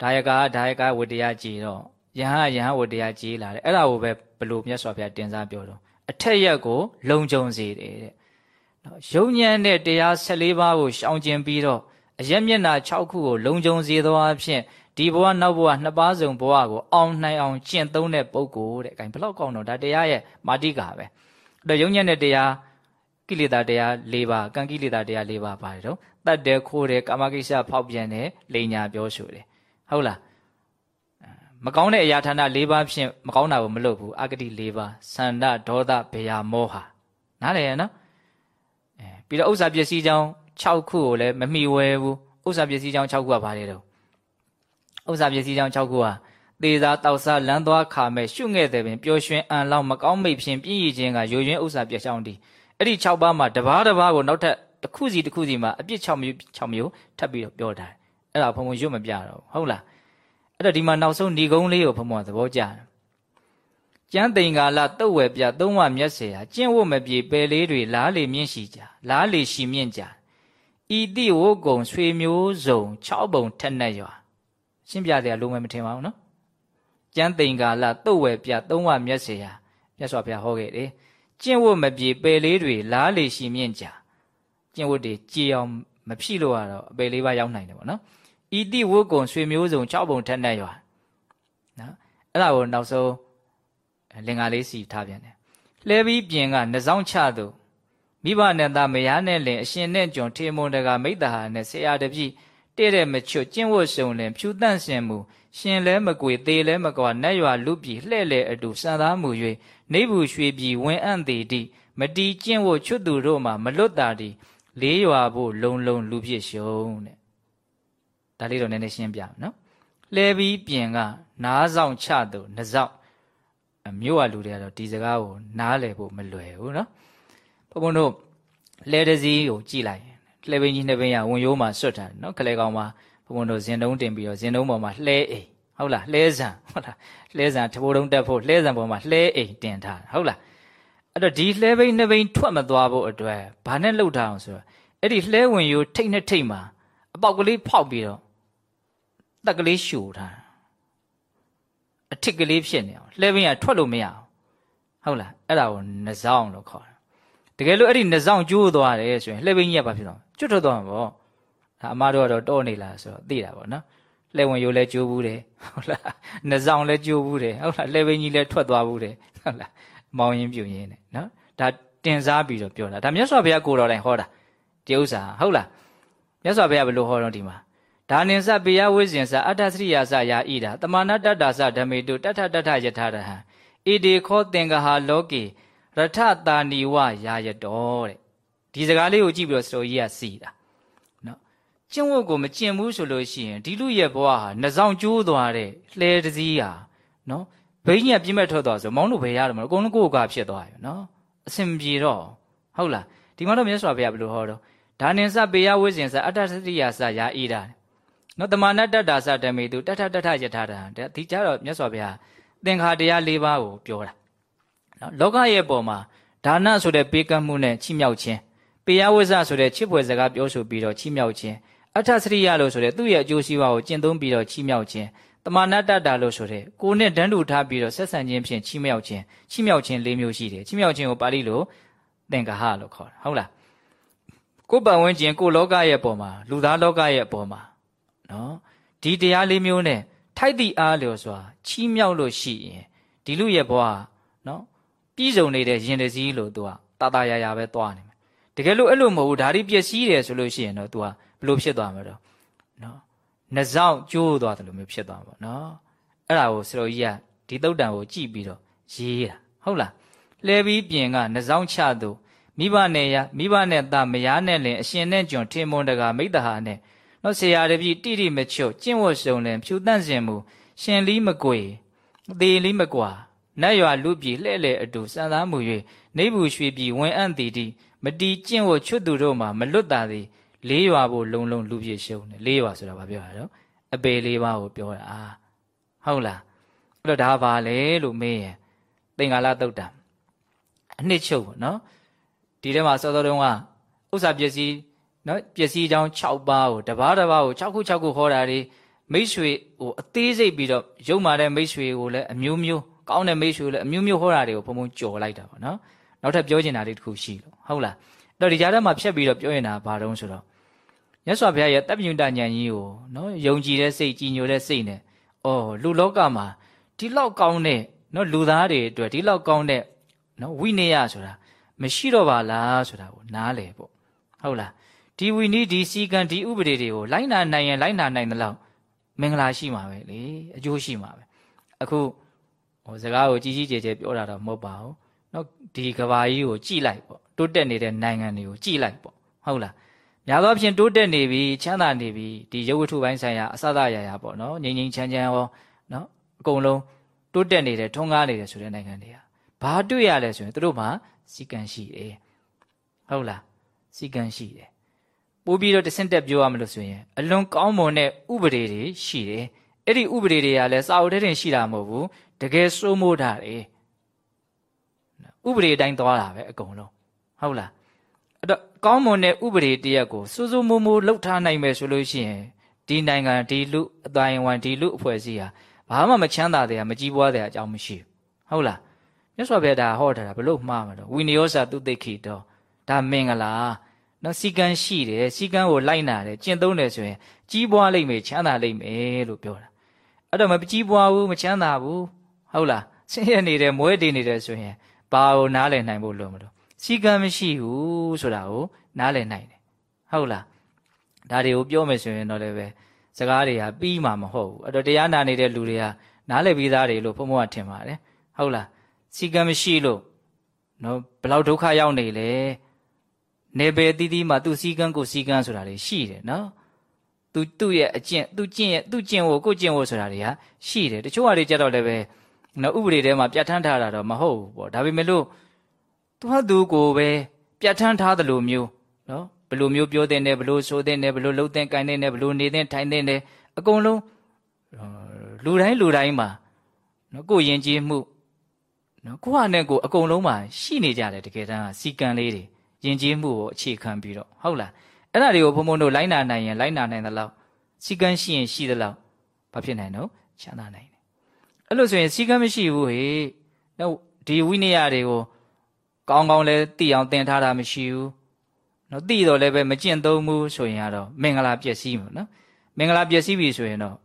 ဒါယကာဒါယကာဝတ္တရားကြည်တော့ယဟန်ယဟန်ဝတ္တရားကြည်လာတယ်အဲ့ဒါကိုပဲဘလို့မြတ်စွာဘုရားတင်စားပြောတော့ အထက်ရက်ကို လုံခြုံစေတယ်တဲ့နော်ယုံညံ့တဲ့တရား14ပါးကိုရှောင်ကျင်ပြီးတော့အရက်မျက်နာ6ခုကိုလုံခြုံစေသောအဖြစ်ဒီဘဝနောက်ဘဝနှစ်ပါးစုံဘဝကိုအောင်နိုင်အောင်ကျင့်သုံးတဲ့ပုဂ္ဂိုလ်တဲ့အဲဘလောက်ကောင်းတော့ဒါတရားရဲ့မာတိကာပဲအဲ့တော့ယုံညံ့တဲ့တရားကိလေသာတရား၄ပါးကံကိလေသာတရား၄ပါးပါတယ်တော့တတ်တယ်ခိုးတယ်ကာမကိစ္စဖောက်ပြန်တယ်လိန်ညာပြောဆိုတယ်ဟုတ်လား မကောင်းတဲ့အရာဌာန၄ပါးဖြင့်မကောင်းတာကိုမလုပ်ဘူးအဂတိ၄ပါးဆန္ဒဒေါသဘေယမောဟနားလည်ရနော်အဲပြီးတော့ဥစ္စာပစ္စည်းကြောင်း6ခုကိုလည်းမမိဝဲဘူးဥစ္စာပစ္စည်းကြောင်း6ခုကဘာတွေတော့ဥစ္စာပစ္စည်းကြောင်း6ခုကသေသာတောက်စားလမ်းသွားခါမဲ့ရှုငဲ့တယ်ပင်ပျော်ရွှင်အံလောက်မကောင်းမိတ်ဖြင့်ပြည့်ရည်ခြင်းကရိုရွင်းဥစ္စာပြည့်ချောင်းတည်အဲ့ဒီ6ပါးမှာတပါးတပါးကိုနောက်ထပ်တစ်ခုစီတစ်ခုစီမှာအပြစ်6မျိုး6မျိုးထပ်ပြီးတော့ပြောထားတယ်အဲ့ဒါဘုံဘုံရွတ်မပြတော့ဟုတ်လား အဲ့တော့ဒီမှာနောက်ဆုံးဏီကုံးလေးကိုဘုံဘုံသဘောကျတယ်ကျမ်းသိင်္ဂါလတုတ်ဝယ်ပြသုံးဝမျက်စေဟာကျင့်ဝတ်မပြေပယ်လေးတွေလားလေမြင့်ရှိကြလားလေရှိမြင့်ကြဤတိဝုကုံဆွေမျိုးစုံ6ပုံထက်နဲ့ရွာရှင်းပြတယ်လုံးဝမထင်ပါဘူးနော်ကျမ်းသိင်္ဂါလတုတ်ဝယ်ပြသုံးဝမျက်စေဟာမြတ်စွာဘုရားဟောခဲ့တယ်ကျင့်ဝတ်မပြေပယ်လေးတွေလားလေရှိမြင့်ကြကျင့်ဝတ်တွေကြည်အောင်မဖြိလို့ရတော့အပယ်လေးပါရောက်နိုင်တယ်ပေါ့နော် ဤတိဝုကုံဆွေမျိုးစုံ6ပုံထက်နဲ့ရွာနော်အဲ့ဒါကိုနောက်ဆုံးလင်္ကာလေးစီထားပြန်တယ်လှဲပြီးပြင်ကနှစောင်းချသူမိဘနဲ့သားမယားနဲ့လင်အရှင်နဲ့ကျွန်ထေမွန်တကမိတ္တဟာနဲ့ဆရာတပြည့်တဲ့တဲ့မချွတ်ကျင့်ဝတ်စုံလင်ဖြူတန့်စင်မှုရှင်လဲမကွေသေးလဲမကွာနတ်ရွာလူပြည်လှဲ့လေအတူစံသားမူ၍နေဘူးရွှေပြည်ဝင်အံ့သေးတိမတီကျင့်ဝတ်ချွတ်သူတို့မှမလွတ်တာဒီလေးရွာဖို့လုံလုံလူဖြစ်ရှုံးတဲ့ ဒါလေးတော့နည်းနည်းရှင်းပြမယ်နော်လှဲပြီးပြင်က နားဆောင်ချသူနှစောက်မြို့ကလူတွေကတော့ဒီစကားကိုနားလည်ဖို့မလွယ်ဘူးနော်ဘုံဘုံတို့လဲတစည်းကိုကြည်လိုက်လှဲပင်းကြီးနှစ်ပင်းရဝင်ရိုးမှာဆွတ်ထားတယ်နော်ခလဲကောင်မှာဘုံဘုံတို့ဇင်တုံးတင်ပြီးတော့ဇင်တုံးပေါ်မှာလှဲအိမ်ဟုတ်လားလှဲဆန်ဟုတ်လားလှဲဆန်တဘိုးတုံးတက်ဖို့လှဲဆန်ပေါ်မှာလှဲအိမ်တင်ထားဟုတ်လားအဲ့တော့ဒီလှဲပင်းနှစ်ပင်းထွက်မသွားဖို့အတွက်ဘာနဲ့လှုပ်ထားအောင်ဆိုတော့အဲ့ဒီလှဲဝင်ရိုးထိတ်နဲ့ထိတ်မှာအပေါက်ကလေးဖောက်ပြီးတော့ တက်ကလေးရှူထားအထစ်ကလေးဖြစ်နေအောင်လှဲပင်းကထွက်လို့မရအောင်ဟုတ်လားအဲ့ဒါကိုနှစောင်းလို့ခေါ်တယ်တကယ်လို့အဲ့ဒီနှစောင်းကျိုးသွားတယ်ဆိုရင်လှဲပင်းကြီးကဘာဖြစ်တော့ကျွတ်ထွက်သွားမှာပေါ့အမားတို့ကတော့တော့နေလားဆိုတော့သိတာပေါ့နော်လှဲဝင်ရိုးလဲကျိုးဘူးတယ်ဟုတ်လားနှစောင်းလဲကျိုးဘူးတယ်ဟုတ်လားလှဲပင်းကြီးလဲထွက်သွားဘူးတယ်ဟုတ်လားမောင်းရင်ပြုတ်ရင်းနဲ့နော်ဒါတင်စားပြီးတော့ပြောတာဒါမြတ်စွာဘုရားကိုတော်တိုင်ဟောတာဒီဥစ္စာဟုတ်လားမြတ်စွာဘုရားဘယ်လိုဟောတော့ဒီမှာ ဒါနင်စပိယဝိဇင်စအတ္တသရိယာစယာဣဒာတမနာတတ္တာစဓမေတုတထတထယထာရဟံဣတိခောသင်္ကဟာလောကေရထတာနိဝယာယတောတဲ့ဒီစကားလေးကိုကြည့်ပြီးတော့စတော်ကြီးကစီတာနော်ကျင့်ဝတ်ကိုမကျင့်ဘူးဆိုလို့ရှိရင်ဒီလူရဲ့ဘဝဟာနှစောင်ကျိုးသွားတဲ့လှဲတစည်းဟာနော်ဘိညာပြင်းမဲ့ထွက်သွားဆိုမောင်းလို့ဘယ်ရတယ်မလို့အကုန်လုံးကိုယ်ကဖြစ်သွားပြီနော်အစင်ပြေတော့ဟုတ်လားဒီမှာတော့မြတ်စွာဘုရားဘယ်လိုဟောတော့ဒါနင်စပေယဝိဇင်စအတ္တသတိယစယာဣဒာ နော်တမနာတတ္တာစတမေတုတထတထယထာတံဒီကြတော့မြတ်စွာဘုရားသင်္ခါတရား၄ပါးကိုပြောတာနော်လောကရဲ့ပုံမှာဒါနဆိုတဲ့ပေးကမ်းမှုနဲ့ချီးမြှောက်ခြင်းပေယဝိဇ္ဇဆိုတဲ့ချစ်ဖွယ်စကားပြောဆိုပြီးတော့ချီးမြှောက်ခြင်းအထသရိယလို့ဆိုတဲ့သူ့ရဲ့အကျိုးစီးပွားကိုကျင့်သုံးပြီးတော့ချီးမြှောက်ခြင်းတမနာတတ္တာလို့ဆိုတဲ့ကိုနဲ့တန်းတူထားပြီးတော့ဆက်ဆံခြင်းဖြင့်ချီးမြှောက်ခြင်းချီးမြှောက်ခြင်း၄မျိုးရှိတယ်ချီးမြှောက်ခြင်းကိုပါဠိလိုသင်္ကဟလို့ခေါ်တာဟုတ်လားကိုယ်ပတ်ဝန်းကျင်ကိုလောကရဲ့ပုံမှာလူသားလောကရဲ့ပုံမှာ နော်ဒီတရားလေးမျိုးနဲ့ထိုက်သည့်အားလျော်စွာချီးမြှောက်လို့ရှိရင်ဒီလူရဲ့ဘဝနော်ပြည်စုံနေတဲ့ရင်တစည်းလို့သူကတာတာယာယာပဲသွားနေမယ်တကယ်လို့အဲ့လိုမဟုတ်ဘူးဒါဒီပျက်စီးတယ်ဆိုလို့ရှိရင်တော့သူကဘလို့ဖြစ်သွားမှာတော့နော်နှစောင့်ကျိုးသွားတယ်လို့မျိုးဖြစ်သွားမှာပေါ့နော်အဲ့ဒါကိုဆရာကြီးကဒီတုတ်တန်ကိုကြည့်ပြီးတော့ရေးတာဟုတ်လားလှဲပြီးပြင်ကနှစောင့်ချသူမိဘနဲ့ရမိဘနဲ့သားမယားနဲ့လင်အရှင်နဲ့ကျွန်ထင်မွန်တကာမိတ္တဟာနဲ့ နော်ဆရာတပည့်တိတိမချွတ်ကျင့်ဝတ်စုံလင်ဖြူတန့်စင်မှုရှင်လီမကွေသေးလီမကွာနတ်ရွာလူပြည်လှဲ့လေအတူစံသားမူ၍နေဘူးရွှေပြည်ဝင်အံ့တည်တည်မတီကျင့်ဝတ်ချွတ်သူတို့မှမလွတ်တာသည်လေးရွာဖို့လုံလုံလူပြည်ရှုံတယ်လေးရွာဆိုတာဘာပြောတာတော့အပေလေးပါးကိုပြောတာဟုတ်လားအဲ့တော့ဒါပါလေလို့မေးရင်သင်္ကာလတုတ်တံအနှစ်ချုပ်ပေါ့နော်ဒီထဲမှာစောစောတုန်းကဥစ္စာပစ္စည်း နော်ပစ္စည်းကြောင်း6ပါးကိုတပါးတပါးကို6ခု6ခုဟောတာတွေမိတ်ဆွေဟိုအသေးစိတ်ပြီးတော့ရုပ်မာတဲ့မိတ်ဆွေကိုလည်းအမျိုးမျိုးကောင်းတဲ့မိတ်ဆွေကိုလည်းအမျိုးမျိုးဟောတာတွေကိုဘုံဘုံကြော်လိုက်တာပေါ့နော်နောက်ထပ်ပြောချင်တာလေးတစ်ခုရှိလို့ဟုတ်လားအဲ့တော့ဒီကြားထဲမှာဖြတ်ပြီးတော့ပြောရင်တာဘာတုံးဆိုတော့မြတ်စွာဘုရားရဲ့တပ်ပညုတဉာဏ်ကြီးကိုနော်ယုံကြည်တဲ့စိတ်ကြည်ညိုတဲ့စိတ်နဲ့အော်လူလောကမှာဒီလောက်ကောင်းတဲ့နော်လူသားတွေအတွက်ဒီလောက်ကောင်းတဲ့နော်ဝိနည်းဆိုတာမရှိတော့ပါလားဆိုတာကိုနားလေပေါ့ဟုတ်လား ဒီဝိနည်းဒီစီကံဒီဥပဒေတွေကိုလိုက်နာနိုင်ရင်လိုက်နာနိုင်သလောက်မင်္ဂလာရှိမှာပဲလေအကျိုးရှိမှာပဲအခုဟိုစကားကိုကြီးကြီးကျယ်ကျယ်ပြောတာတော့မဟုတ်ပါဘူးเนาะဒီကဘာကြီးကိုကြည်လိုက်ပေါ့တိုးတက်နေတဲ့နိုင်ငံတွေကိုကြည်လိုက်ပေါ့ဟုတ်လားများသောအားဖြင့်တိုးတက်နေပြီချမ်းသာနေပြီဒီရုပ်ဝတ္ထုပိုင်းဆိုင်ရာအစသရာရာပေါ့နော်ငြိမ်ငြိမ်ချမ်းချမ်းရောနော်အကုန်လုံးတိုးတက်နေတယ်ထွန်းကားနေတယ်ဆိုတဲ့နိုင်ငံတွေကဘာတွေ့ရလဲဆိုရင်တို့မှာစီကံရှိတယ်ဟုတ်လားစီကံရှိတယ် ပို့ပြီးတော့တဆင့်တက်ပြောရမလို့ဆိုရင်အလွန်ကောင်းမွန်တဲ့ဥပဒေတွေရှိတယ်အဲ့ဒီဥပဒေတွေကလည်းစာအုပ်ထဲတင်ရှိတာမဟုတ်ဘူးတကယ်စိုးမိုးတာတယ်ဥပဒေအတိုင်းသွားတာပဲအကုန်လုံးဟုတ်လားအဲ့တော့ကောင်းမွန်တဲ့ဥပဒေတရက်ကိုစိုးစိုးမိုးမိုးလှုပ်ထားနိုင်မယ်ဆိုလို့ရှိရင်ဒီနိုင်ငံဒီလူအတိုင်းဝန်ဒီလူအဖွဲ့အစည်းဟာဘာမှမချမ်းသာတဲ့မကြီးပွားတဲ့အကြောင်းမရှိဘူးဟုတ်လားမြတ်စွာဘုရားဒါဟောထားတာဘလို့မှားမှာတော့ဝိနည်းစာသူတိခိတောဒါမင်္ဂလာ နော်စီကံရှိတယ်စီကံကိုလိုက်နာတယ်ကျင့်သုံးတယ်ဆိုရင်ကြီးပွားလိမ့်မယ်ချမ်းသာလိမ့်မယ်လို့ပြောတာအဲ့တော့မကြီးပွားဘူးမချမ်းသာဘူးဟုတ်လားဆင်းရဲနေတယ်မွဲတည်နေတယ်ဆိုရင်ဘာကိုနားလည်နိုင်ဖို့လိုမလို့စီကံမရှိဘူးဆိုတာကိုနားလည်နိုင်တယ်ဟုတ်လားဒါတွေကိုပြောမယ်ဆိုရင်တော့လည်းပဲစကားတွေကပြီးမှာမဟုတ်ဘူးအဲ့တော့တရားနာနေတဲ့လူတွေကနားလည်ပြီးသားတွေလို့ဘုံဘုံကထင်ပါတယ်ဟုတ်လားစီကံမရှိလို့နော်ဘလောက်ဒုက္ခရောက်နေလဲ နေပယ်တီးတီးမှာသူစီကံကိုစီကံဆိုတာတွေရှိတယ်နော်သူသူ့ရဲ့အကျင့်သူကျင့်ရဲ့သူကျင့်ဖို့ကိုကျင့်ဖို့ဆိုတာတွေကရှိတယ်တချို့ဟာတွေကြတော့လည်းပဲနော်ဥပဒေထဲမှာပြဋ္ဌာန်းထားတာတော့မဟုတ်ဘူးပေါ့ဒါပေမဲ့လို့သူဟာသူကိုပဲပြဋ္ဌာန်းထားသလိုမျိုးနော်ဘလိုမျိုးပြောတဲ့နဲ့ဘလိုဆိုတဲ့နဲ့ဘလိုလှုပ်တဲ့ကိုင်းတဲ့နဲ့ဘလိုနေတဲ့ထိုင်တဲ့နဲ့အကုန်လုံးလူတိုင်းလူတိုင်းမှာနော်ကိုယဉ်ကျေးမှုနော်ကိုဟာနဲ့ကိုအကုန်လုံးမှာရှိနေကြတယ်တကယ်တမ်းစီကံလေးတွေ ယဉ်ကျေးမှုကိုအခြေခံပြီးတော့ဟုတ်လားအဲ့ဒါတွေကိုဘုံဘုံတို့လိုက်နာနိုင်ရင်လိုက်နာနိုင်သလောက်စီကံရှိရင်ရှိသလောက်ဘာဖြစ်နိုင်တော့ချမ်းသာနိုင်တယ်အဲ့လိုဆိုရင်စီကံမရှိဘူးဟေ့နော်ဒီဝိနည်းတွေကိုကောင်းကောင်းလဲသိအောင်သင်ထားတာမရှိဘူးနော်သိတော့လည်းပဲမကျင့်သုံးဘူးဆိုရင်ကတော့မင်္ဂလာပျက်စီးမှာနော်မင်္ဂလာပျက်စီးပြီဆိုရင်တော့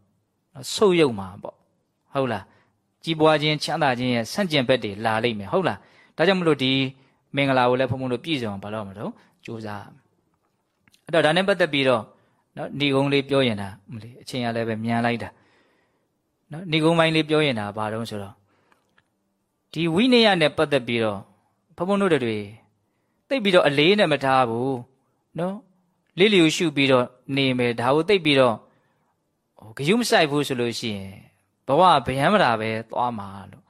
ဆုတ်ယုတ်မှာပေါ့ဟုတ်လားကြီးပွားခြင်းချမ်းသာခြင်းရဲ့ဆန့်ကျင်ဘက်တွေလာလိမ့်မယ်ဟုတ်လားဒါကြောင့်မလို့ဒီ မင်္ဂလာကိုလည်းဘုံဘုံတို့ပြည့်စုံအောင်ဘာလို့မလို့ကြိုးစားအဲ့တော့ဒါနဲ့ပတ်သက်ပြီးတော့နော်ဏီကုံလေးပြောရင်ဒါမလေးအချင်းရလည်းပဲမြန်လိုက်တာနော်ဏီကုံပိုင်းလေးပြောရင်ဒါဘာတော့ဆိုတော့ဒီဝိနည်းနဲ့ပတ်သက်ပြီးတော့ဘုံဘုံတို့တွေတိတ်ပြီးတော့အလေးနဲ့မထားဘူးနော်လေးလျူရှုပြီးတော့နေမယ်ဒါကိုတိတ်ပြီးတော့ဟိုဂယုမဆိုင်ဘူးဆိုလို့ရှိရင်ဘဝဗျံမတာပဲသွားမှာလို့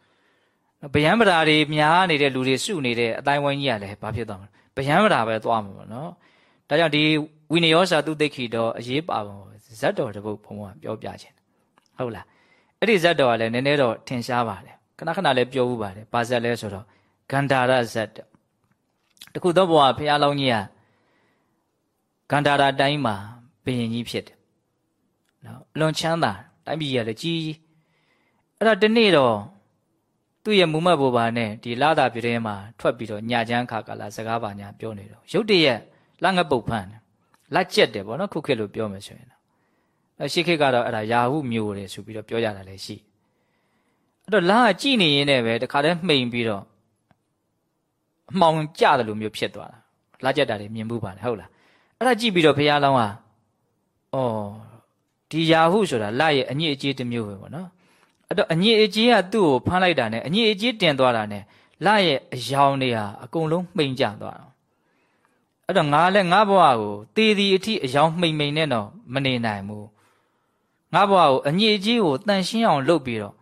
ဗျံမတာတွေများနေတဲ့လူတွေစုနေတဲ့အတိုင်းဝိုင်းကြီးကလည်းဘာဖြစ်သွားမလဲဗျံမတာပဲသွားမှာပေါ့နော်ဒါကြောင့်ဒီဝိနယောစာသူသိခိတော့အရေးပါပုံဇတ်တော်တပုတ်ဘုံကပြောပြခြင်းဟုတ်လားအဲ့ဒီဇတ်တော်ကလည်းနည်းနည်းတော့ထင်ရှားပါတယ်ခဏခဏလည်းပြောဥပါတယ်ဘာဇတ်လဲဆိုတော့ဂန္ဓာရဇတ်တခုတော့ဘုရားဖះလောင်းကြီးကဂန္ဓာရတိုင်းမှာဘယင်ကြီးဖြစ်တယ်နော်အလွန်ချမ်းသာတိုင်းပြည်ကလည်းကြီးအဲ့ဒါတနေ့တော့ သူ့ရဲ့မူမတ်ဘိုဘာနဲ့ဒီလာတာပြတဲ့မှာထွက်ပြီးတော့ညချမ်းခါကာလာစကားပါညာပြောနေတော့ရုတ်တရက်လငပုတ်ဖန်လက်ကျက်တယ်ဗောနော်ခုခေတ်လို့ပြောမယ်ဆိုရင်တော့အရှိခေတ်ကတော့အဲ့ဒါယာဟုမျိုးတယ်ဆိုပြီးတော့ပြောရတာလည်းရှိအဲ့တော့လာကြည့်နေရင်းနဲ့ပဲတခါတည်းမှိန်ပြီးတော့အမှောင်ကျတယ်လို့မျိုးဖြစ်သွားတာလာကျက်တာတွေမြင်မှုပါလေဟုတ်လားအဲ့ဒါကြည့်ပြီးတော့ဘုရားလောင်းကအော်ဒီယာဟုဆိုတာလာရဲ့အညစ်အကြေးတစ်မျိုးပဲဗောနော် အဲ့တော့အညစ်အကြေးကသူ့ကိုဖမ်းလိုက်တာနဲ့အညစ်အကြေးတင်သွားတာနဲ့လာရဲ့အယောင်တွေဟာအကုန်လုံးမှိန်ကျသွားတာအဲ့တော့ငါလည်းငါဘဝကိုတေဒီအထိအယောင်မှိန်မှိန်နဲ့တော့မနေနိုင်ဘူးငါဘဝကိုအညစ်အကြေးကိုတန်ရှင်းအောင်လုပ်ပြီးတော့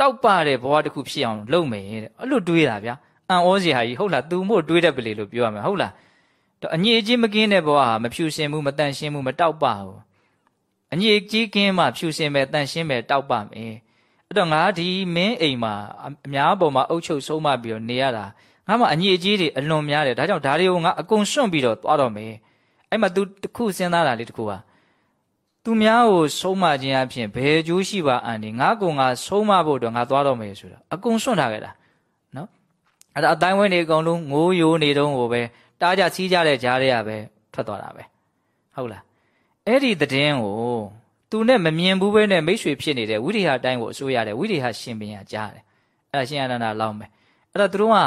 တောက်ပတဲ့ဘဝတစ်ခုဖြစ်အောင်လုပ်မယ်တဲ့အဲ့လိုတွေးတာဗျာအံ့ဩစရာကြီးဟုတ်လားသူမို့တွေးတတ်ပလေလို့ပြောရမယ်ဟုတ်လားတော့အညစ်အကြေးမကင်းတဲ့ဘဝဟာမဖြူစင်ဘူးမတန်ရှင်းဘူးမတောက်ပဘူးအညစ်အကြေးကင်းမှဖြူစင်မယ်တန်ရှင်းမယ်တောက်ပမယ် အဲ့တော့ငါဒီမင်းအိမ်မှာအများပေါ်မှာအုပ်ချုပ်ဆုံးမပြီးတော့နေရတာငါမှအညစ်အကြေးတွေအလွန်များတယ်ဒါကြောင့်ဒါတွေကိုငါအကုန်စွန့်ပြီးတော့သွားတော့မယ်အဲ့မှာ तू တခုစဉ်းစားတာလေးတခုပါသူများကိုဆုံးမခြင်းအဖြစ်ဘယ်ကျိုးရှိပါအန်ဒီငါကောင်ငါဆုံးမဖို့တော့ငါသွားတော့မယ်ဆိုတာအကုန်စွန့်ထားခဲ့တာနော်အဲ့ဒါအတိုင်းဝိုင်းတွေအကုန်လုံးငိုးယိုးနေတုန်းကိုပဲတားကြစီးကြတဲ့ကြားတွေကပဲထွက်သွားတာပဲဟုတ်လားအဲ့ဒီသတင်းကို သူနဲ့မမြင်ဘူးပဲနဲ့မိတ်ဆွေဖြစ်နေတဲ့ဝိရိယအတိုင်းကိုအစိုးရတယ်ဝိရိယရှင်ပင်ကကြားတယ်အဲ့ဒါရှင်အနန္ဒာလောင်းပဲအဲ့တော့သူတို့က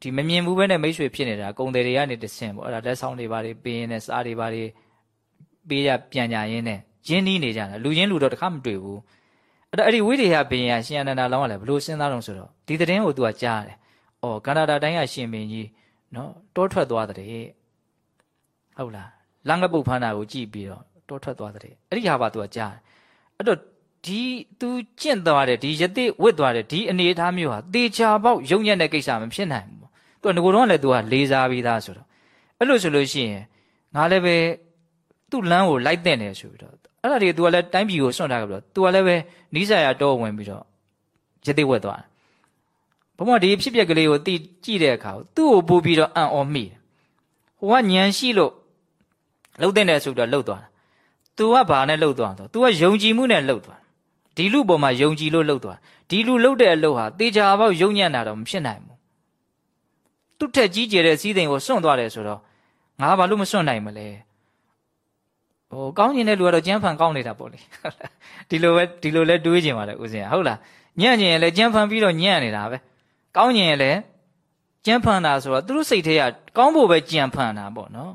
ဒီမမြင်ဘူးပဲနဲ့မိတ်ဆွေဖြစ်နေတာကုံတယ်တွေကနေတဆင့်ပေါ့အဲ့ဒါလက်ဆောင်တွေပါတွေပေးရင်းနဲ့စားတွေပါတွေပေးရပြန်ကြရင်းနဲ့ရင်းနှီးနေကြတာလူချင်းလူတော့တခါမတွေ့ဘူးအဲ့တော့အဲ့ဒီဝိရိယဘင်ရရှင်အနန္ဒာလောင်းကလည်းဘလို့စဉ်းစားတော့ဆိုတော့ဒီသတင်းကိုသူကကြားတယ်။အော်ကန္နာတာတိုင်းကရှင်ပင်ကြီးနော်တောထွက်သွားတဲ့ဟုတ်လားလင္ကပုတ်ဖန်းတာကိုကြည့်ပြီးတော့ တောထွက်သွားတဲ့အဲ့ဒီဟာပါသူကကြားတယ်။အဲ့တော့ဒီသူကျင့်သွားတဲ့ဒီယသိဝတ်သွားတဲ့ဒီအနေအထားမျိုးဟာတေချာပေါက်ယုံညံ့တဲ့ကိစ္စမဖြစ်နိုင်ဘူး။သူကငကိုတော့လည်းသူကလေးစားပြီးသားဆိုတော့အဲ့လိုဆိုလို့ရှိရင်ငါလည်းပဲသူ့လမ်းကိုလိုက်တဲ့နေဆိုပြီးတော့အဲ့အဲ့ဒါတွေ तू ကလည်းတိုင်းပြည်ကိုစွန့်ထားကြပြီးတော့ तू ကလည်းပဲနီးစရာတော့ဝင်ပြီးတော့ရသေးဝက်သွားဘုမဒီဖြစ်ပျက်ကလေးကိုတိကြည့်တဲ့အခါသူ့ကိုပို့ပြီးတော့အံ့ဩမိတယ်ဟိုကညံရှိလို့လှုပ်တဲ့နဲ့ဆိုတော့လှုပ်သွားတာ तू ကဘာနဲ့လှုပ်သွားတော့ तू ကယုံကြည်မှုနဲ့လှုပ်သွားဒီလူပေါ်မှာယုံကြည်လို့လှုပ်သွားဒီလူလှုပ်တဲ့အလုပ်ဟာတေချာပေါက်ယုံညံ့တာတော့မဖြစ်နိုင်ဘူးသူ့ထက်ကြီးကျယ်တဲ့စီးစိမ်ကိုစွန့်သွားတယ်ဆိုတော့ငါဘာလို့မစွန့်နိုင်မလဲဟိုကောင်းကျင်တဲ့လူကတော့ကျန်းဖန်ကောင်းနေတာပေါ့လေဒီလိုပဲဒီလိုလဲတွေးကျင်ပါတယ်ဦးဇင်းဟုတ်လားညံ့ကျင်ရင်လည်းကျန်းဖန်ပြီးတော့ညံ့နေတာပဲကောင်းကျင်ရင်လည်းကျန်းဖန်တာဆိုတော့သူတို့စိတ်ထဲကကောင်းဖို့ပဲကြံဖန်တာပေါ့နော်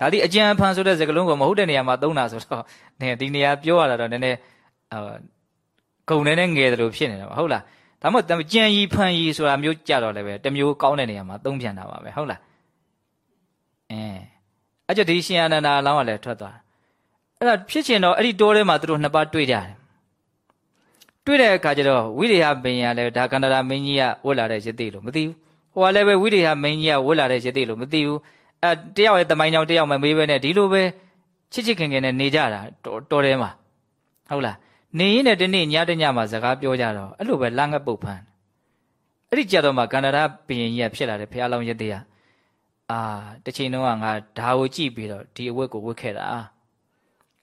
ဒါဒီအကြံဖန်ဆိုတဲ့စကားလုံးကိုမဟုတ်တဲ့နေရာမှာသုံးတာဆိုတော့နည်းဒီနေရာပြောရတာတော့နည်းနည်းဟိုဂုံနေနဲ့ငယ်တယ်လို့ဖြစ်နေတာပါဟုတ်လားဒါမှမဟုတ်ကြံရီဖန်ရီဆိုတာမျိုးကြတော့လည်းပဲတမျိုးကောင်းတဲ့နေရာမှာသုံးပြန်တာပါပဲဟုတ်လားအဲအဲ့ကြဒီရှင်အနန္ဒာအလောင်းကလည်းထွက်သွားအဲ့ဒါဖြစ်ချင်တော့အဲ့ဒီတိုးထဲမှာသူတို့နှစ်ပါးတွေ့ကြတယ်တွေ့တဲ့အခါကျတော့ဝိရိယပင်ရလည်းဒါကန္တရာမင်းကြီးကဝတ်လာတဲ့ရသေးလို့မသိဘူးဟိုကလည်းပဲဝိရိယမင်းကြီးကဝတ်လာတဲ့ရသေးလို့မသိဘူး အဲတယောက်ရဲ့တမိုင်းကြောင့်တယောက်မမေးပဲနဲ့ဒီလိုပဲချစ်ချစ်ခင်ခင်နဲ့နေကြတာတော်ထဲမှာဟုတ်လားနေရင်နဲ့ဒီနေ့ညတညမှာစကားပြောကြတော့အဲ့လိုပဲလမ်းငတ်ပုတ်ဖန်အဲ့ဒီကြတော့မှကန္တရာဘုရင်ကြီးကဖြစ်လာတယ်ဖះလောင်းရသေးရအာတစ်ချိန်တော့ငါဒါကိုကြည့်ပြီးတော့ဒီအဝတ်ကိုဝတ်ခဲ့တာ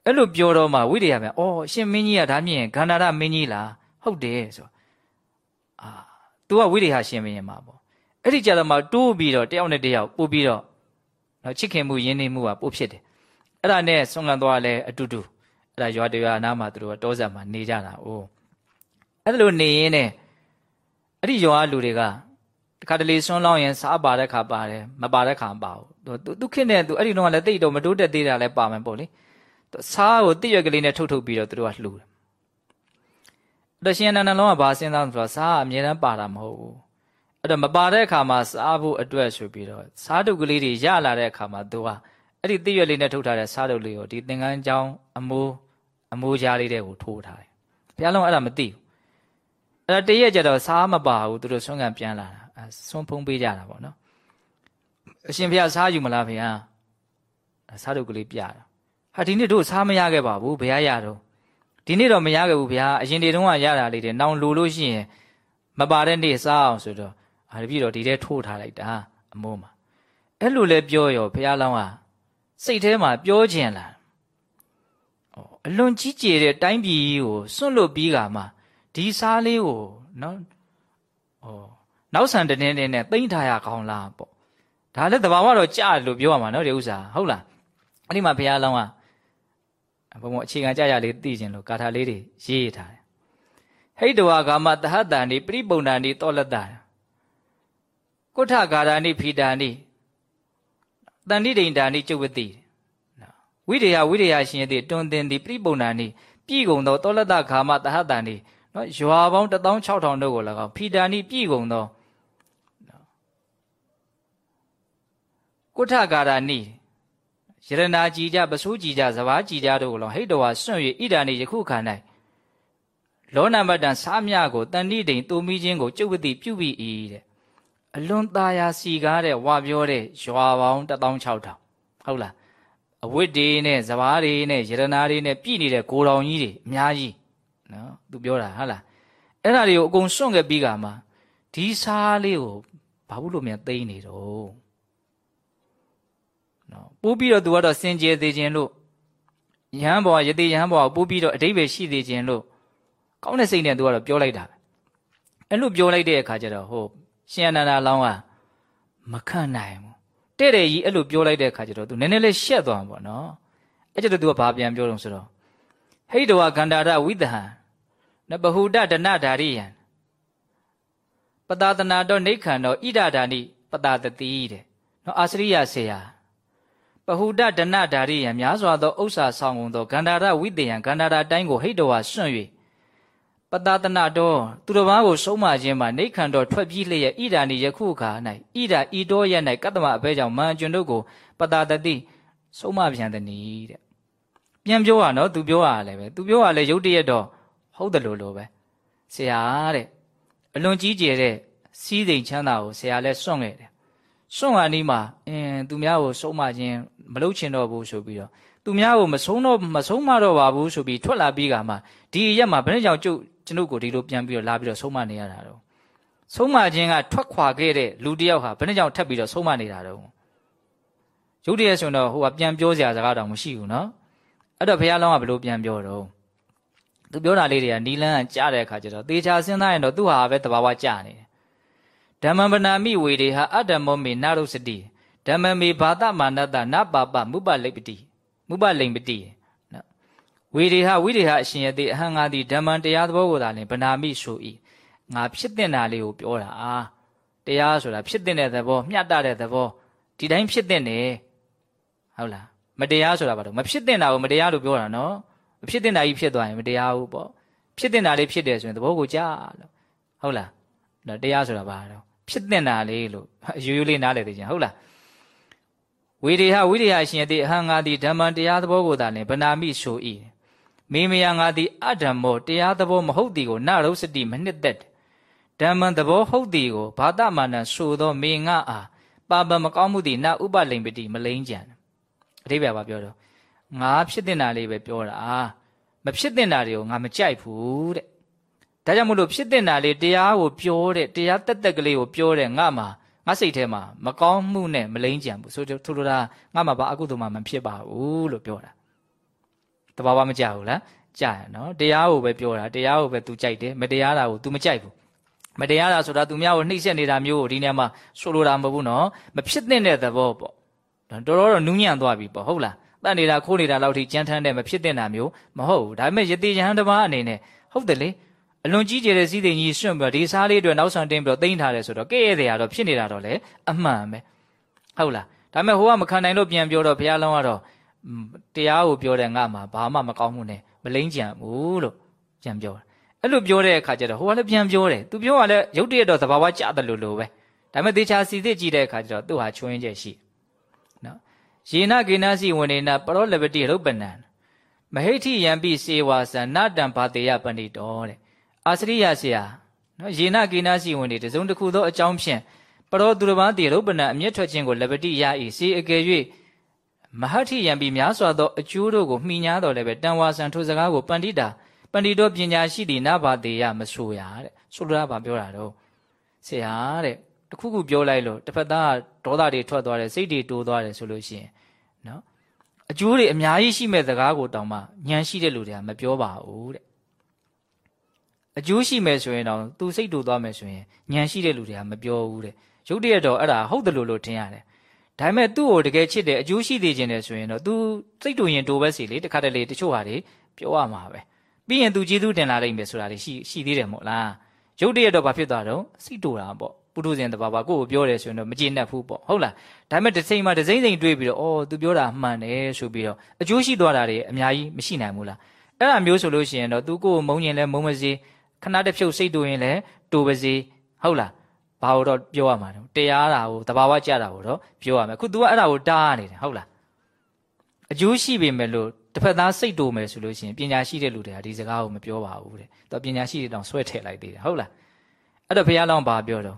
အဲ့လိုပြောတော့မှဝိရိယပြန်အော်ရှင်မင်းကြီးကဒါမြင်ကန္တရာမင်းကြီးလားဟုတ်တယ်ဆိုအာ तू ကဝိရိယရှင်မင်းရင်မှာပေါ့အဲ့ဒီကြတော့မှတိုးပြီးတော့တယောက်နဲ့တယောက်ပို့ပြီးတော့ နော်ချစ်ခင်မှုယဉ်နေမှုကပို့ဖြစ်တယ်အဲ့ဒါနဲ့ဆွမ်းခံသွားလဲအတူတူအဲ့ဒါရွာတရွာနားမှာသူတို့ကတောဆက်မှာနေကြတာအိုးအဲ့လိုနေရင်းနဲ့အဲ့ဒီရွာလူတွေကတခါတလေဆွန်းလောင်းရင်စားပါတဲ့ခါပါတယ်မပါတဲ့ခါမပါဘူးသူသူခင်တဲ့သူအဲ့ဒီတော့လည်းတိတ်တော့မတိုးတက်သေးတာလည်းပါမယ်ပေါ့လေစားကိုတိရွက်ကလေးနဲ့ထုတ်ထုတ်ပြီးတော့သူတို့ကလှူတယ်အဲ့တော့ရှင်နန္ဒလုံးကဘာစဉ်းစားဆိုတော့စားကအမြဲတမ်းပါတာမဟုတ်ဘူး အဲ့တော့မပါတဲ့အခါမှာစားဖို့အတွက်ဆိုပြီးတော့စားတုပ်ကလေးတွေရလာတဲ့အခါမှာသူကအဲ့ဒီတိရွက်လေးနဲ့ထုတ်ထားတဲ့စားတုပ်လေးကိုဒီသင်္ကန်းကြောင်းအမိုးအမိုးကြားလေးတွေကိုထိုးထားတယ်ဘုရားလုံးအဲ့ဒါမသိဘူးအဲ့ဒါတရက်ကြတော့စားမပါဘူးသူတို့ဆွမ်းခံပြန်လာတာအဲဆွမ်းဖုံးပေးကြတာပေါ့နော်အရှင်ဘုရားစားယူမလားဘုရားစားတုပ်ကလေးပြတာဟာဒီနေ့တို့စားမရခဲ့ပါဘူးဘုရားရတော့ဒီနေ့တော့မရခဲ့ဘူးဘုရားအရင်တွေတုန်းကရတာလေးတွေနောင်လိုလို့ရှိရင်မပါတဲ့နေ့စားအောင်ဆိုတော့ ဟာတပြည့်တော့ဒီထဲထိုးထားလိုက်တာအမိုးမှာအဲ့လိုလဲပြောရောဘုရားလောင်းကစိတ်ထဲမှာပြောခြင်းလားအလွန်ကြီးကျယ်တဲ့တိုင်းပြည်ကိုစွန့်လွတ်ပြီးကမှဒီစားလေးကိုနော်ဩနောက်ဆန်တည်းနဲ့တိမ့်ထားရကောင်းလားပေါ့ဒါလည်းတဘာဝတော့ကြားလို့ပြောရမှာနော်ဒီဥစ္စာဟုတ်လားအဲ့ဒီမှာဘုရားလောင်းကဘုံဘုံအခြေခံကြရလေးသိခြင်းလို့ကာထာလေးတွေရေးထားတယ်ဟိတဝါကာမတဟတန်ဒီပြိပုံဏန်ဒီတောလတ္တ ကုဋ္ဌဂါရာနိဖီတာနိတန်တိဒိန်တာနိကျုပ်ဝတိဝိရိယဝိရိယရှင်ရသည်တွင်တင်သည်ပြိပုံဏန်နိပြည်ကုံသောတောလတ္တဂါမတဟတန်ဒီနော်ရွာပေါင်း16000တို့ကို၎င်းဖီတာနိပြည်ကုံသောကုဋ္ဌဂါရာနိယရနာကြည်ကြပစိုးကြည်ကြစဘာကြည်ကြတို့ကိုလောဟိတဝါစွန့်၍ဣဒာနိယခုခန္၌လောနမတန်စားမြကိုတန်တိတိန်တူမိခြင်းကိုကျုပ်ဝတိပြုပြီး၏တဲ့ အလွန်သားရာစီကားတဲ့ဝါပြောတဲ့ရွာပေါင်း16000ဟုတ်လားအဝတ်တွေနဲ့စဘာတွေနဲ့ယရနာတွေနဲ့ပြည်နေတဲ့ကိုတော်ကြီးတွေအများကြီးနော်သူပြောတာဟုတ်လားအဲ့ဒါတွေကိုအကုန်စွန့်ခဲ့ပြီးကမှဒီစားလေးကိုဘာဘူးလို့မြန်သိမ့်နေတော့နော်ပို့ပြီးတော့သူကတော့စင်ကြယ်သေးခြင်းလို့ယဟန်ဘောရတိယဟန်ဘောပို့ပြီးတော့အတိတ်ပဲရှိသေးခြင်းလို့ကောင်းတဲ့စိတ်နဲ့သူကတော့ပြောလိုက်တာအဲ့လိုပြောလိုက်တဲ့အခါကျတော့ဟို ရှင်အနန္ဒာလောင်းကမခံနိုင်ဘူးတဲ့တဲ့ကြီးအဲ့လိုပြောလိုက်တဲ့အခါကျတော့သူနည်းနည်းလေးရှက်သွားမှာပေါ့နော်အဲ့ကျတော့သူကဘာပြန်ပြောတော့ဆိုတော့ဟိတဝကန္တာရဝိသဟံနဘဟုတဒနဓာရိယံပတာတနာတော့နေခန္တော့ဣဒဓာနိပတာတတိတဲ့နော်အာစရိယဆေယပဟုတဒနဓာရိယံများစွာသောဥစ္စာဆောင်ကုန်သောကန္တာရဝိတယံကန္တာရတိုင်းကိုဟိတဝစွန့်၍ ပတတနာတော်သူတစ်ပါးကိုဆုံးမခြင်းမှာနေခန္တော်ထွက်ပြေးလျက်ဣဒာနိယခုခါ၌ဣဒာဤတော်ရ၌ကတ္တမအဘဲကြောင့်မန်ကျွန်တို့ကိုပတတတိဆုံးမပြန်သည်နီးတဲ့ပြန်ပြောရနော်သူပြောရလည်းပဲသူပြောရလည်းရုတ်တရက်တော့ဟုတ်တယ်လို့လို့ပဲဆရာတဲ့အလွန်ကြီးကျယ်တဲ့စီးစိမ်ချမ်းသာကိုဆရာလည်းစွန့်ခဲ့တယ်စွန့်ဟာနီးမှာအင်းသူများကိုဆုံးမခြင်းမလုပ်ချင်တော့ဘူးဆိုပြီးတော့သူများကိုမဆုံးတော့မဆုံးမတော့ပါဘူးဆိုပြီးထွက်လာပြီးကမှဒီရက်မှာဘယ်နဲ့ကြောင့်ကျုပ် ကျွန်ုပ်ကိုဒီလိုပြန်ပြီးတော့လာပြီးတော့ဆုံးမနေရတာတော့ဆုံးမခြင်းကထွက်ခွာခဲ့တဲ့လူတယောက်ဟာဘယ်နဲ့ကြောင့်ထပ်ပြီးတော့ဆုံးမနေတာတော့ရုပ်တရက်ဆိုတော့ဟိုကပြန်ပြောစရာစကားတောင်မရှိဘူးနော်အဲ့တော့ဘုရားလောင်းကဘယ်လိုပြန်ပြောတော့သူပြောတာလေးတွေကနီလန်းကကြားတဲ့အခါကျတော့သေချာစဉ်းစားရင်တော့သူဟာပဲတဘာဝကြနေတယ်ဓမ္မပနာမိဝေတွေဟာအတ္တမောမေနာရုစတိဓမ္မမေဘာတမာနတနပပမုပလိပတိမုပလိမ္ပတိနော် ဝေတွေဟာဝိတွေဟာအရှင်ယတိအဟံငါသည်ဓမ္မတရားသဘောကိုသာလင်ဗနာမိဆို၏ငါဖြစ်တဲ့နာလေးကိုပြောတာအာတရားဆိုတာဖြစ်တဲ့သဘောမျှတတဲ့သဘောဒီတိုင်းဖြစ်တဲ့နေဟုတ်လားမတရားဆိုတာဘာလို့မဖြစ်တဲ့နာကိုမတရားလို့ပြောတာနော်မဖြစ်တဲ့နာကြီးဖြစ်သွားရင်မတရားဘူးပေါ့ဖြစ်တဲ့နာလေးဖြစ်တယ်ဆိုရင်သဘောကိုကြားလို့ဟုတ်လားနော်တရားဆိုတာဘာတော့ဖြစ်တဲ့နာလေးလို့ရိုးရိုးလေးနားလည်သိချင်ဟုတ်လားဝိရိယဝိရိယရှင်တိအဟံငါတိဓမ္မတရားသဘောကိုသာလင်ဗနာမိဆို၏ မိမယငါတိအဓမ္မောတရားသဘောမဟုတ်သည်ကိုနရုစတိမနှစ်သက်ဓမ္မသဘောဟုတ်သည်ကိုဘာတမာနဆိုသောမေငါအားပါပမကောင်းမှုသည်နဥပလိမ္ပတိမလိမ့်ကြံအတိပ္ပယ်ပါပြောတော့ငါဖြစ်တင်တာလေးပဲပြောတာမဖြစ်တင်တာတွေကိုငါမကြိုက်ဘူးတဲ့ဒါကြောင့်မလို့ဖြစ်တင်တာလေးတရားကိုပြောတဲ့တရားတက်တက်ကလေးကိုပြောတဲ့ငါမှာငါစိတ်ထဲမှာမကောင်းမှုနဲ့မလိမ့်ကြံဘူးဆိုထူလိုတာငါမှာဘာအကုသိုလ်မှမဖြစ်ပါဘူးလို့ပြောတာ တဘာဝမကြဘူးလားကြရနော်တရားကိုပဲပြောတာတရားကိုပဲ तू ကြိုက်တယ်မတရားတာကို तू မကြိုက်ဘူးမတရားတာဆိုတာသူများကိုနှိပ်စက်နေတာမျိုးကိုဒီနေရာမှာဆိုလိုတာမဟုတ်ဘူးနော်မဖြစ်သင့်တဲ့သဘောပေါ့တော်တော်တော့နူးညံ့သွားပြီပေါ့ဟုတ်လားတတ်နေတာခိုးနေတာလောက်ထိကြမ်းထမ်းတဲ့မဖြစ်သင့်တာမျိုးမဟုတ်ဘူးဒါပေမဲ့ယတိယဟန်တပါးအနေနဲ့ဟုတ်တယ်လေအလွန်ကြီးကျယ်တဲ့စည်းစိမ်ကြီးစွန့်ပြီးတော့ဒီစားလေးတွေနောက်ဆောင်တင်ပြီးတော့တင်ထားတယ်ဆိုတော့ကဲ့ရဲ့တရားတော့ဖြစ်နေတာတော့လေအမှန်ပဲဟုတ်လားဒါပေမဲ့ဟိုကမခံနိုင်လို့ပြန်ပြောတော့ဘုရားလောင်းကတော့ တရားကိုပြောတဲ့ငါမှာဘာမှမကောင်းမှုနဲ့မလိမ့်ကြံဘူးလို့ပြန်ပြောတယ်အဲ့လိုပြောတဲ့အခါကျတော့ဟိုကလည်းပြန်ပြောတယ်သူပြောကလည်းရုပ်တရက်တော့သဘာဝကျတယ်လို့လို့ပဲဒါပေမဲ့သေချာစီစစ်ကြည့်တဲ့အခါကျတော့သူ့ဟာချွင်းချက်ရှိနော်ယေနကေနစီဝနေနပရောလပတိရုပ်ပနံမဟိဋ္ဌိယံပိစေဝါစံနတံဘာတေယပဏိတောတဲ့အာစရိယဆရာနော်ယေနကေနစီဝင်တွေတစုံတစ်ခုသောအကြောင်းဖြင့်ပရောသူတစ်ပါးတေရုပ်ပနံအမျက်ထွက်ခြင်းကိုလပတိရ၏စေအကယ်၍ မဟဋ္ဌိယံပိများစွာသောအကျိုးတို့ကိုမှီညာတော်လည်းပဲတန်ဝါဆံထိုစကားကိုပန္တိတာပန္တိတော်ပညာရှိသည်နဘာတေယမဆိုရတဲ့ဆိုလိုတာဗာပြောတာတော့ဆရာတဲ့တခုခုပြောလိုက်လို့တစ်ဖက်သားဒေါသတွေထွက်သွားတယ်စိတ်တွေတိုးသွားတယ်ဆိုလို့ရှိရင်နော်အကျိုးတွေအများကြီးရှိမဲ့စကားကိုတောင်မှညံရှိတဲ့လူတွေကမပြောပါဘူးတဲ့အကျိုးရှိမယ်ဆိုရင်တော့သူစိတ်တူသွားမယ်ဆိုရင်ညံရှိတဲ့လူတွေကမပြောဘူးတဲ့ရုပ်တရက်တော့အဲ့ဒါဟုတ်တယ်လို့လို့ထင်ရတယ် ဒါပေမဲ့သူ့ကိုတကယ်ချစ်တယ်အကျိုးရှိသေးခြင်းတယ်ဆိုရင်တော့ तू စိတ်တူရင်တူပဲစီလေတခါတလေတချို့ဟာတွေပြောရမှာပဲပြီးရင် तू ကျေးဇူးတင်လာနိုင်မယ်ဆိုတာတွေရှိရှိသေးတယ်မို့လားရုပ်တရက်တော့ဘာဖြစ်သွားတော့စိတ်တူတာပေါ့ပုထုဇဉ်တဘာဘာကိုယ့်ကိုပြောတယ်ဆိုရင်တော့မကျေနပ်ဘူးပေါ့ဟုတ်လားဒါပေမဲ့တစ်ချိန်မှာတစ်စိမ့်စိမ့်တွေးပြီးတော့အော် तू ပြောတာမှန်တယ်ဆိုပြီးတော့အကျိုးရှိသွားတာတွေအများကြီးမရှိနိုင်ဘူးလားအဲ့ဒါမျိုးဆိုလို့ရှိရင်တော့ तू ကိုယ်ကိုမုန်းရင်လည်းမုန်းမစေခဏတစ်ဖြုတ်စိတ်တူရင်လည်းတူပါစေဟုတ်လား ဘာလို့တော့ပြောရမှာလဲတရားတာကိုတဘာဝကြတာကိုတော့ပြောရမယ်ခု तू ကအဲ့ဒါကိုတားနေတယ်ဟုတ်လားအကျိုးရှိပေမဲ့လို့တစ်ဖက်သားစိတ်တူမယ်ဆိုလို့ရှိရင်ပညာရှိတဲ့လူတွေကဒီစကားကိုမပြောပါဘူးတဲ့သူပညာရှိတွေတောင်ဆွဲထည့်လိုက်သေးတယ်ဟုတ်လားအဲ့တော့ဘုရားလောင်းဘာပြောတော့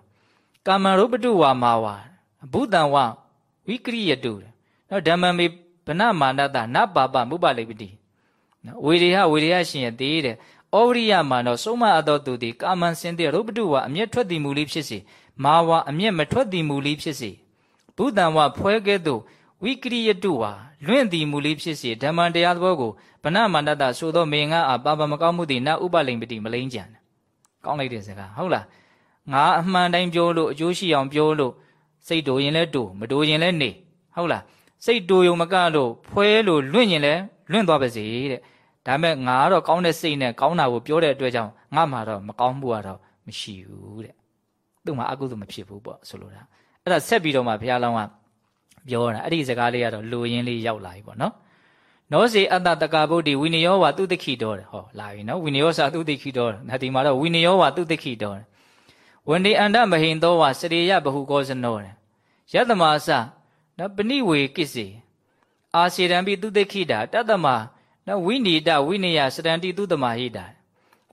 ကာမရုပတုဝါမာဝဘုဒ္ဓံဝဝိကရိယတုတဲ့နော်ဓမ္မမေဗနမာနတနပါပမုပလိပတိနော်ဝေရိယဝေရိယရှင်ရဲ့သေးတဲ့ ဩဝရိယမာနောဆုံးမအပ်သောသူသည်ကာမန်စင်တဲ့ရုပ်ပတုဝအမျက်ထွက်သည်မူလေးဖြစ်စေမာဝအမျက်မထွက်သည်မူလေးဖြစ်စေဘုဒ္ဓံဝဖွဲကဲ့သို့ဝိကရိယတုဝါလွင့်သည်မူလေးဖြစ်စေဓမ္မန်တရားသဘောကိုဗနမာနတဆိုသောမေငါအားပါပမကောင်းမှုသည်နဥပလိမ္ပတိမလိမ့်ကြံကောင်းလိုက်တဲ့စကားဟုတ်လားငါအမှန်တိုင်းပြောလို့အကျိုးရှိအောင်ပြောလို့စိတ်တူရင်လဲတူမတူရင်လဲနေဟုတ်လားစိတ်တူယုံမကလို့ဖွဲလို့လွင့်ရင်လဲလွင့်သွားပါစေတဲ့ ဒါပေမဲ့ငါကတော့ကောင်းတဲ့စိတ်နဲ့ကောင်းတာကိုပြောတဲ့အတွက်ကြောင့်ငါမှတော့မကောင်းမှုကတော့မရှိဘူးတဲ့သူ့မှာအကုသို့မဖြစ်ဘူးပေါ့ဆိုလိုတာအဲ့ဒါဆက်ပြီးတော့မှဘုရားလောင်းကပြောတာအဲ့ဒီစကားလေးကတော့လူရင်းလေးရောက်လာပြီပေါ့နော်နောစေအတ္တတကာဗုဒ္ဓဝိနယောဝသူတိခိတော်ဟောလာပြီနော်ဝိနယောစာသူတိခိတော်ဒါဒီမှာတော့ဝိနယောဝသူတိခိတော်ဝန္ဒီအန္တမဟိန်သောဝစရိယဘဟုကောဇနောယတမသနော်ပဏိဝေကိစေအာစေရံပိသူတိခိတာတတ္တမ နော်ဝိနိတဝိနယစရန္တိသူတမဟိတာ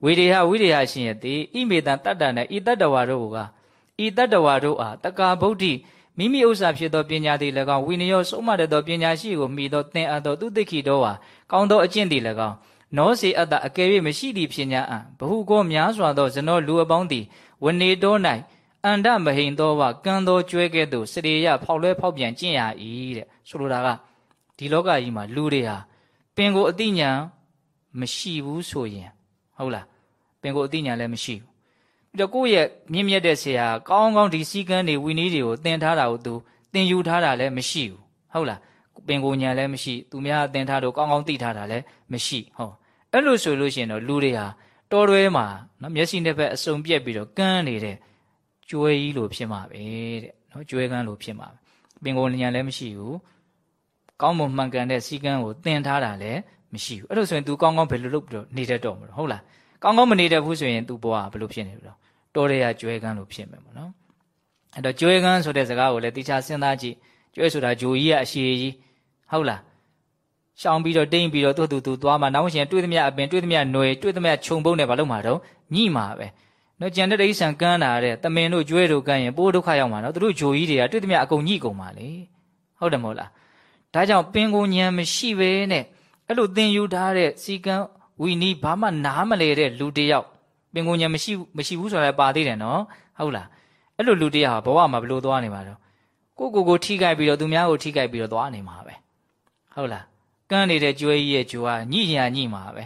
ဝေရေဟဝိရေဟရှင်ယတိဣမေတံတတ္တနဲ့ဤတတ္တဝါတို့ကဤတတ္တဝါတို့အားတက္ကာဗုဒ္ဓိမိမိဥစ္စာဖြစ်သောပညာသည်၎င်းဝိနည်းဆုံးမတတ်သောပညာရှိကိုမိသောသင်အပ်သောသူသိခိတော်ဟာကောင်းသောအကျင့်သည်၎င်းနောစေအတ္တအကယ်၍မရှိသည်ဖြစ်냐အံဘဟုကောများစွာသောဇနောလူအပေါင်းသည်ဝနေတော်၌အန္တမဟိန်သောဝကံသောကျွဲကဲ့သို့စရေယဖောက်လွဲဖောက်ပြန်ကျင့်ရ၏တဲ့ဆိုလိုတာကဒီလောကကြီးမှာလူတွေဟာ ပင်ကိုအတိညာမရှိဘူးဆိုရင်ဟုတ်လားပင်ကိုအတိညာလည်းမရှိဘူးပြီးတော့ကိုယ့်ရဲ့မြင့်မြတ်တဲ့ဆရာကောင်းကောင်းဒီစည်းကမ်းတွေဝီနည်းတွေကိုသင်ထားတာကိုသူသင်ယူထားတာလည်းမရှိဘူးဟုတ်လားပင်ကိုညာလည်းမရှိသူများသင်ထားတော့ကောင်းကောင်းသိထားတာလည်းမရှိဟုတ်အဲ့လိုဆိုလို့ရှိရင်တော့လူတွေဟာတော်တွဲမှာနော်မျက်စိနှစ်ဖက်အစုံပြက်ပြီးတော့ကန်းနေတဲ့ကျွဲကြီးလိုဖြစ်မှာပဲတဲ့နော်ကျွဲကန်းလိုဖြစ်မှာပင်ကိုညာလည်းမရှိဘူး ကောင်းမွန်မှန်ကန်တဲ့စီကန်းကိုသင်ထားတာလည်းမရှိဘူးအဲ့လိုဆိုရင် तू ကောင်းကောင်းဘယ်လိုလုပ်ပြီးတော့နေတတ်တော့မလို့ဟုတ်လားကောင်းကောင်းမနေတတ်ဘူးဆိုရင် तू ဘဝဘယ်လိုဖြစ်နေလို့တော်ရရကျွဲကန်းလိုဖြစ်မယ်ပေါ့နော်အဲ့တော့ကျွဲကန်းဆိုတဲ့စကားကိုလည်းတိချာစဉ်းစားကြည့်ကျွဲဆိုတာဂျိုကြီးရဲ့အရှိကြီးဟုတ်လားရှောင်းပြီးတော့တိမ့်ပြီးတော့သူ့သူသူသွားမှနောက်ရှင်တွေ့သမျှအပင်တွေ့သမျှຫນွေတွေ့သမျှခြုံပုံးနဲ့ဘာလို့မှာတော့ညိမှာပဲနော်ကြံတဲ့တိဆန်ကန်းတာတဲ့တမင်တို့ကျွဲတို့ကန်းရင်ပိုးဒုက္ခရောက်မှာနော်သူတို့ဂျိုကြီးတွေကတွေ့သမျှအကုန်ညိကုန်ပါလေဟုတ်တယ်မဟုတ်လား ဒါကြောင့်ပင်ကိုညံမရှိပဲနဲ့အဲ့လိုသင်ယူထားတဲ့စီကံဝီနီးဘာမှနားမလဲတဲ့လူတယောက်ပင်ကိုညံမရှိမရှိဘူးဆိုတာပါသေးတယ်နော်ဟုတ်လားအဲ့လိုလူတယောက်ဟာဘဝမှာဘလို့သွားနေမှာတော့ကိုကိုကိုထိခိုက်ပြီးတော့သူများကိုထိခိုက်ပြီးတော့သွားနေမှာပဲဟုတ်လားကန်းနေတဲ့ကျွဲကြီးရဲ့ကြွားညိညာညိမှာပဲ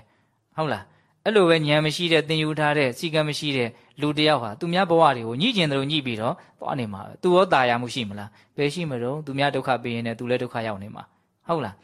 ဟုတ်လားအဲ့လိုပဲညံမရှိတဲ့သင်ယူထားတဲ့စီကံမရှိတဲ့ လူတယောက်ဟာသူများဘဝတွေကိုညှိကျင်တယ်လို့ညှိပြီးတော့သွားနေမှာပဲသူရောตายရမှုရှိမလားဘယ်ရှိမလို့သူများဒုက္ခပေးရင်လည်းသူလည်းဒုက္ခရောက်နေမှာဟုတ်လား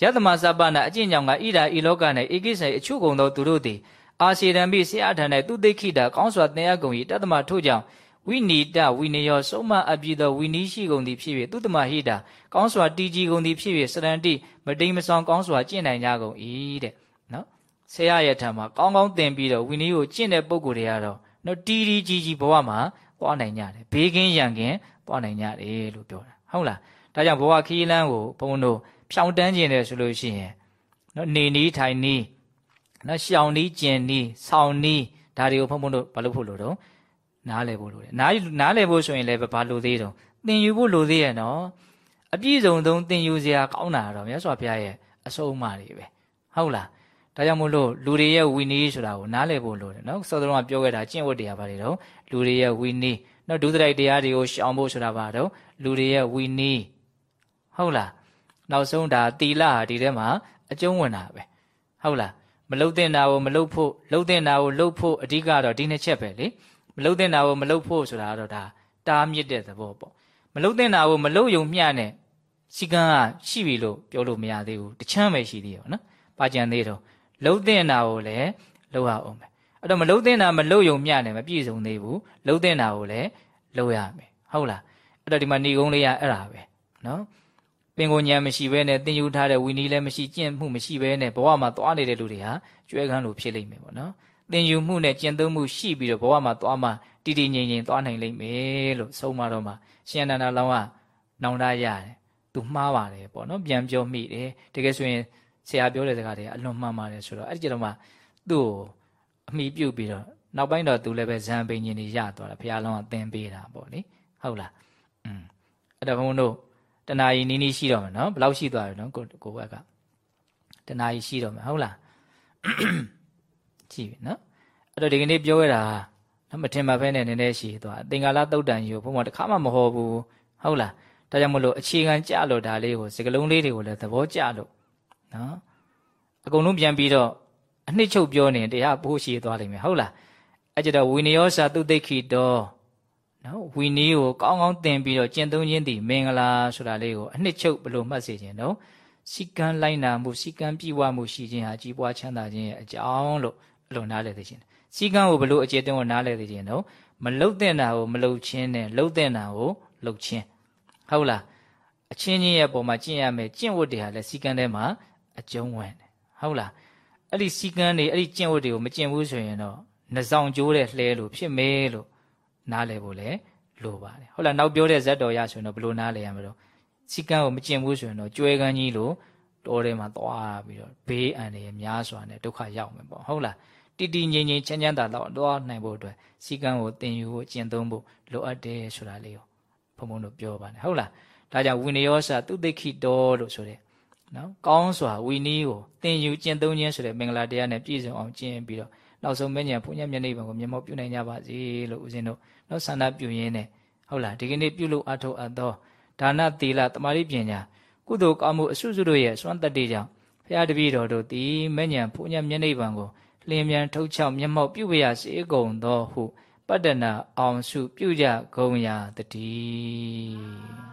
ယတမစပနာအကျင့်ကြောင့်ကဣဒာဤလောက၌ဧကိစ္စအချုပ်ကုန်သောသူတို့သည်အာစေတံပိဆရာထံ၌သူသိခိတာကောင်းစွာသင်ရကုန်၏တတမထို့ကြောင့်ဝိနိတဝိနယောဆုံးမအပြည့်သောဝိနည်းရှိကုန်သည်ဖြစ်၍သူတမဟိတာကောင်းစွာတည်ကြည်ကုန်သည်ဖြစ်၍စရန္တိမတိမ်မဆောင်ကောင်းစွာကျင့်နိုင်ကြကုန်၏တဲ့နော်ဆရာရဲ့ထံမှာကောင်းကောင်းသင်ပြီးတော့ဝိနည်းကိုကျင့်တဲ့ပုံကိုယ်တွေကတော့ နော်တီးတီးကြီးကြီးဘဝမှာသွားနိုင်ကြတယ်ဘေးကင်းရန်ကင်းသွားနိုင်ကြတယ်လို့ပြောတာဟုတ်လားဒါကြောင့်ဘဝခီးလန်းကိုဘုံတို့ဖြောင်းတန်းခြင်းတယ်ဆိုလို့ရှိရင်နော်နေနီးထိုင်နီးနော်ရှောင်းနီးကျင်နီးဆောင်းနီးဒါတွေကိုဘုံဘုံတို့ဘာလို့ဖို့လို့တော့နားလည်ဖို့လိုတယ်နားနားလည်ဖို့ဆိုရင်လည်းဘာလို့သေးတော့သင်ယူဖို့လိုသေးရဲ့နော်အပြည့်စုံသုံးသင်ယူစရာကောင်းတာတော့မြတ်စွာဘုရားရဲ့အဆုံးအမတွေပဲဟုတ်လား ဒါကြောင့်မို့လို့လူတွေရဲ့ဝီနီးဆိုတာကိုနားလည်ဖို့လိုတယ်နော်စောစောကပြောခဲ့တာကျင့်ဝတ်တရားပါလေတော့လူတွေရဲ့ဝီနီးနော်ဒုသရိုက်တရားတွေကိုရှောင်ဖို့ဆိုတာပါတော့လူတွေရဲ့ဝီနီးဟုတ်လားနောက်ဆုံးဒါတီလာဒီထဲမှာအကျုံးဝင်တာပဲဟုတ်လားမလုတ်တဲ့နာကိုမလုတ်ဖို့လုတ်တဲ့နာကိုလုတ်ဖို့အဓိကတော့ဒီနှစ်ချက်ပဲလေမလုတ်တဲ့နာကိုမလုတ်ဖို့ဆိုတာတော့ဒါတားမြစ်တဲ့သဘောပေါ့မလုတ်တဲ့နာကိုမလုတ်ယုံမျှနဲ့စီကံကရှိပြီလို့ပြောလို့မရသေးဘူးတချမ်းပဲရှိသေးရောနော်ပါကြံသေးတော့ လှုပ်တဲ့နာကိုလည်းလှုပ်ရအောင်ပဲအဲ့တော့မလှုပ်တဲ့နာမလှုပ်ယုံမျှနဲ့မပြည့်စုံသေးဘူးလှုပ်တဲ့နာကိုလည်းလှုပ်ရမယ်ဟုတ်လားအဲ့တော့ဒီမှာဏီကုန်းလေးရအဲ့ဒါပဲနော်ပင်ကိုညံမရှိဘဲနဲ့တင်ယူထားတဲ့ဝီနီလည်းမရှိကျင့်မှုမရှိဘဲနဲ့ဘဝမှာသွားနေတဲ့လူတွေဟာကျွဲကန်းလိုဖြစ်လိမ့်မယ်ပေါ့နော်တင်ယူမှုနဲ့ကျင့်သုံးမှုရှိပြီးတော့ဘဝမှာသွားမှတည်တည်ငြိမ်ငြိမ်သွားနိုင်လိမ့်မယ်လို့ဆုံးမတော့မှရှင်အနန္ဒလောင်းကနောင်တရတယ်သူမှားပါတယ်ပေါ့နော်ပြန်ပြောမိတယ်တကယ်ဆိုရင် ဆရာပြောတဲ့စကားတွေအလွန်မှန်ပါတယ်ဆိုတော့အဲ့ဒီကြတော့မှသူ့ကိုအမိပြုတ်ပြီးတော့နောက်ပိုင်းတော့သူလည်းပဲဇံပိန်ရှင်တွေရသွားတာဘုရားလုံးကသင်ပေးတာပေါ့လေဟုတ်လားอืมအဲ့တော့ဘုန်းတို့တဏှာကြီးနီးနီးရှိတော့မယ်နော်ဘယ်လောက်ရှိသွားပြီနော်ကိုကိုဘက်ကတဏှာကြီးရှိတော့မယ်ဟုတ်လားကြည့်ပြီနော်အဲ့တော့ဒီကနေ့ပြောရတာနော်မထင်မှဖဲနဲ့နည်းနည်းရှိသွားအသင်္ကာလတုတ်တန်ကြီးကိုဘုံမတခါမှမဟောဘူးဟုတ်လားဒါကြောင့်မလို့အခြေခံကြလို့ဒါလေးကိုစကလုံးလေးတွေကိုလည်းသဘောကျလို့ နော်အကုန်လုံးပြန်ပြီးတော့အနှစ်ချုပ်ပြောနေတရားဘိုးရှိသွားလိမ့်မယ်ဟုတ်လားအဲ့ကြတော့ဝိနည်းစာသူသိခိတောနော်ဝီနီးကိုကောင်းကောင်းသင်ပြီးတော့ကျင့်သုံးခြင်းသည်မင်္ဂလာဆိုတာလေးကိုအနှစ်ချုပ်ဘလို့မှတ်စေခြင်းတော့စီကံလိုက်နာမှုစီကံပြည့်ဝမှုရှိခြင်းဟာကြီးပွားချမ်းသာခြင်းရဲ့အကြောင်းလို့အလိုနားလည်သိခြင်းစီကံကိုဘလို့အခြေတုံးကိုနားလည်သိခြင်းတော့မလုတ်တဲ့နာကိုမလုတ်ခြင်းနဲ့လုတ်တဲ့နာကိုလုတ်ခြင်းဟုတ်လားအချင်းချင်းရဲ့ပုံမှာကျင့်ရမယ်ကျင့်ဝတ်တွေဟာလည်းစီကံထဲမှာ အကျုံးဝင်တယ်ဟုတ်လားအဲ့ဒီစီကံတွေအဲ့ဒီကျင့်ဝတ်တွေကိုမကျင့်ဘူးဆိုရင်တော့နှစောင်ကျိုးတဲ့လှဲလို့ဖြစ်မယ်လို့နားလည်ဖို့လည်းလိုပါတယ်ဟုတ်လားနောက်ပြောတဲ့ဇက်တော်ရဆိုရင်တော့ဘလို့နားလည်ရမလို့စီကံကိုမကျင့်ဘူးဆိုရင်တော့ကြွဲကန်းကြီးလို့တောထဲမှာသွားပြီးတော့ဘေးအန္တရာယ်များစွာနဲ့ဒုက္ခရောက်မယ်ပေါ့ဟုတ်လားတိတိငြိမ်ငြိမ်ချမ်းချမ်းသာတော့သွားနိုင်ဖို့အတွက်စီကံကိုသင်ယူဖို့ကျင့်သုံးဖို့လိုအပ်တယ်ဆိုတာလေးကိုဘုုံဘုံတို့ပြောပါတယ်ဟုတ်လားဒါကြောင့်ဝိနယောစာသူသိခိတောလို့ဆိုတဲ့ နော်ကောင်းစွာဝီနီးကိုသင်ယူကျင့်သုံးခြင်းဆိုတဲ့မင်္ဂလာတရားနဲ့ပြည့်စုံအောင်ကျင့်ပြီးတော့နောက်ဆုံးမဉ္ဇဉ်ဘုညမျက်နှိပ်ပံကိုမျက်မှောက်ပြုနိုင်ကြပါစေလို့ဦးဇင်းတို့နော်ဆန္ဒပြုရင်းနဲ့ဟုတ်လားဒီကနေ့ပြုလို့အထောက်အပ်သောဒါနသီလတမာတိပညာကုသိုလ်ကောင်းမှုအစွတ်စွတ်တို့ရဲ့စွမ်းတတ္တိကြောင့်ဘုရားတပည့်တော်တို့သည်မဉ္ဇဉ်ဘုညမျက်နှိပ်ပံကိုလင်းမြန်ထုတ်ချောက်မျက်မှောက်ပြုပရစေကုန်သောဟုပတ္တနာအောင်စုပြုကြကုန်ရာတည်း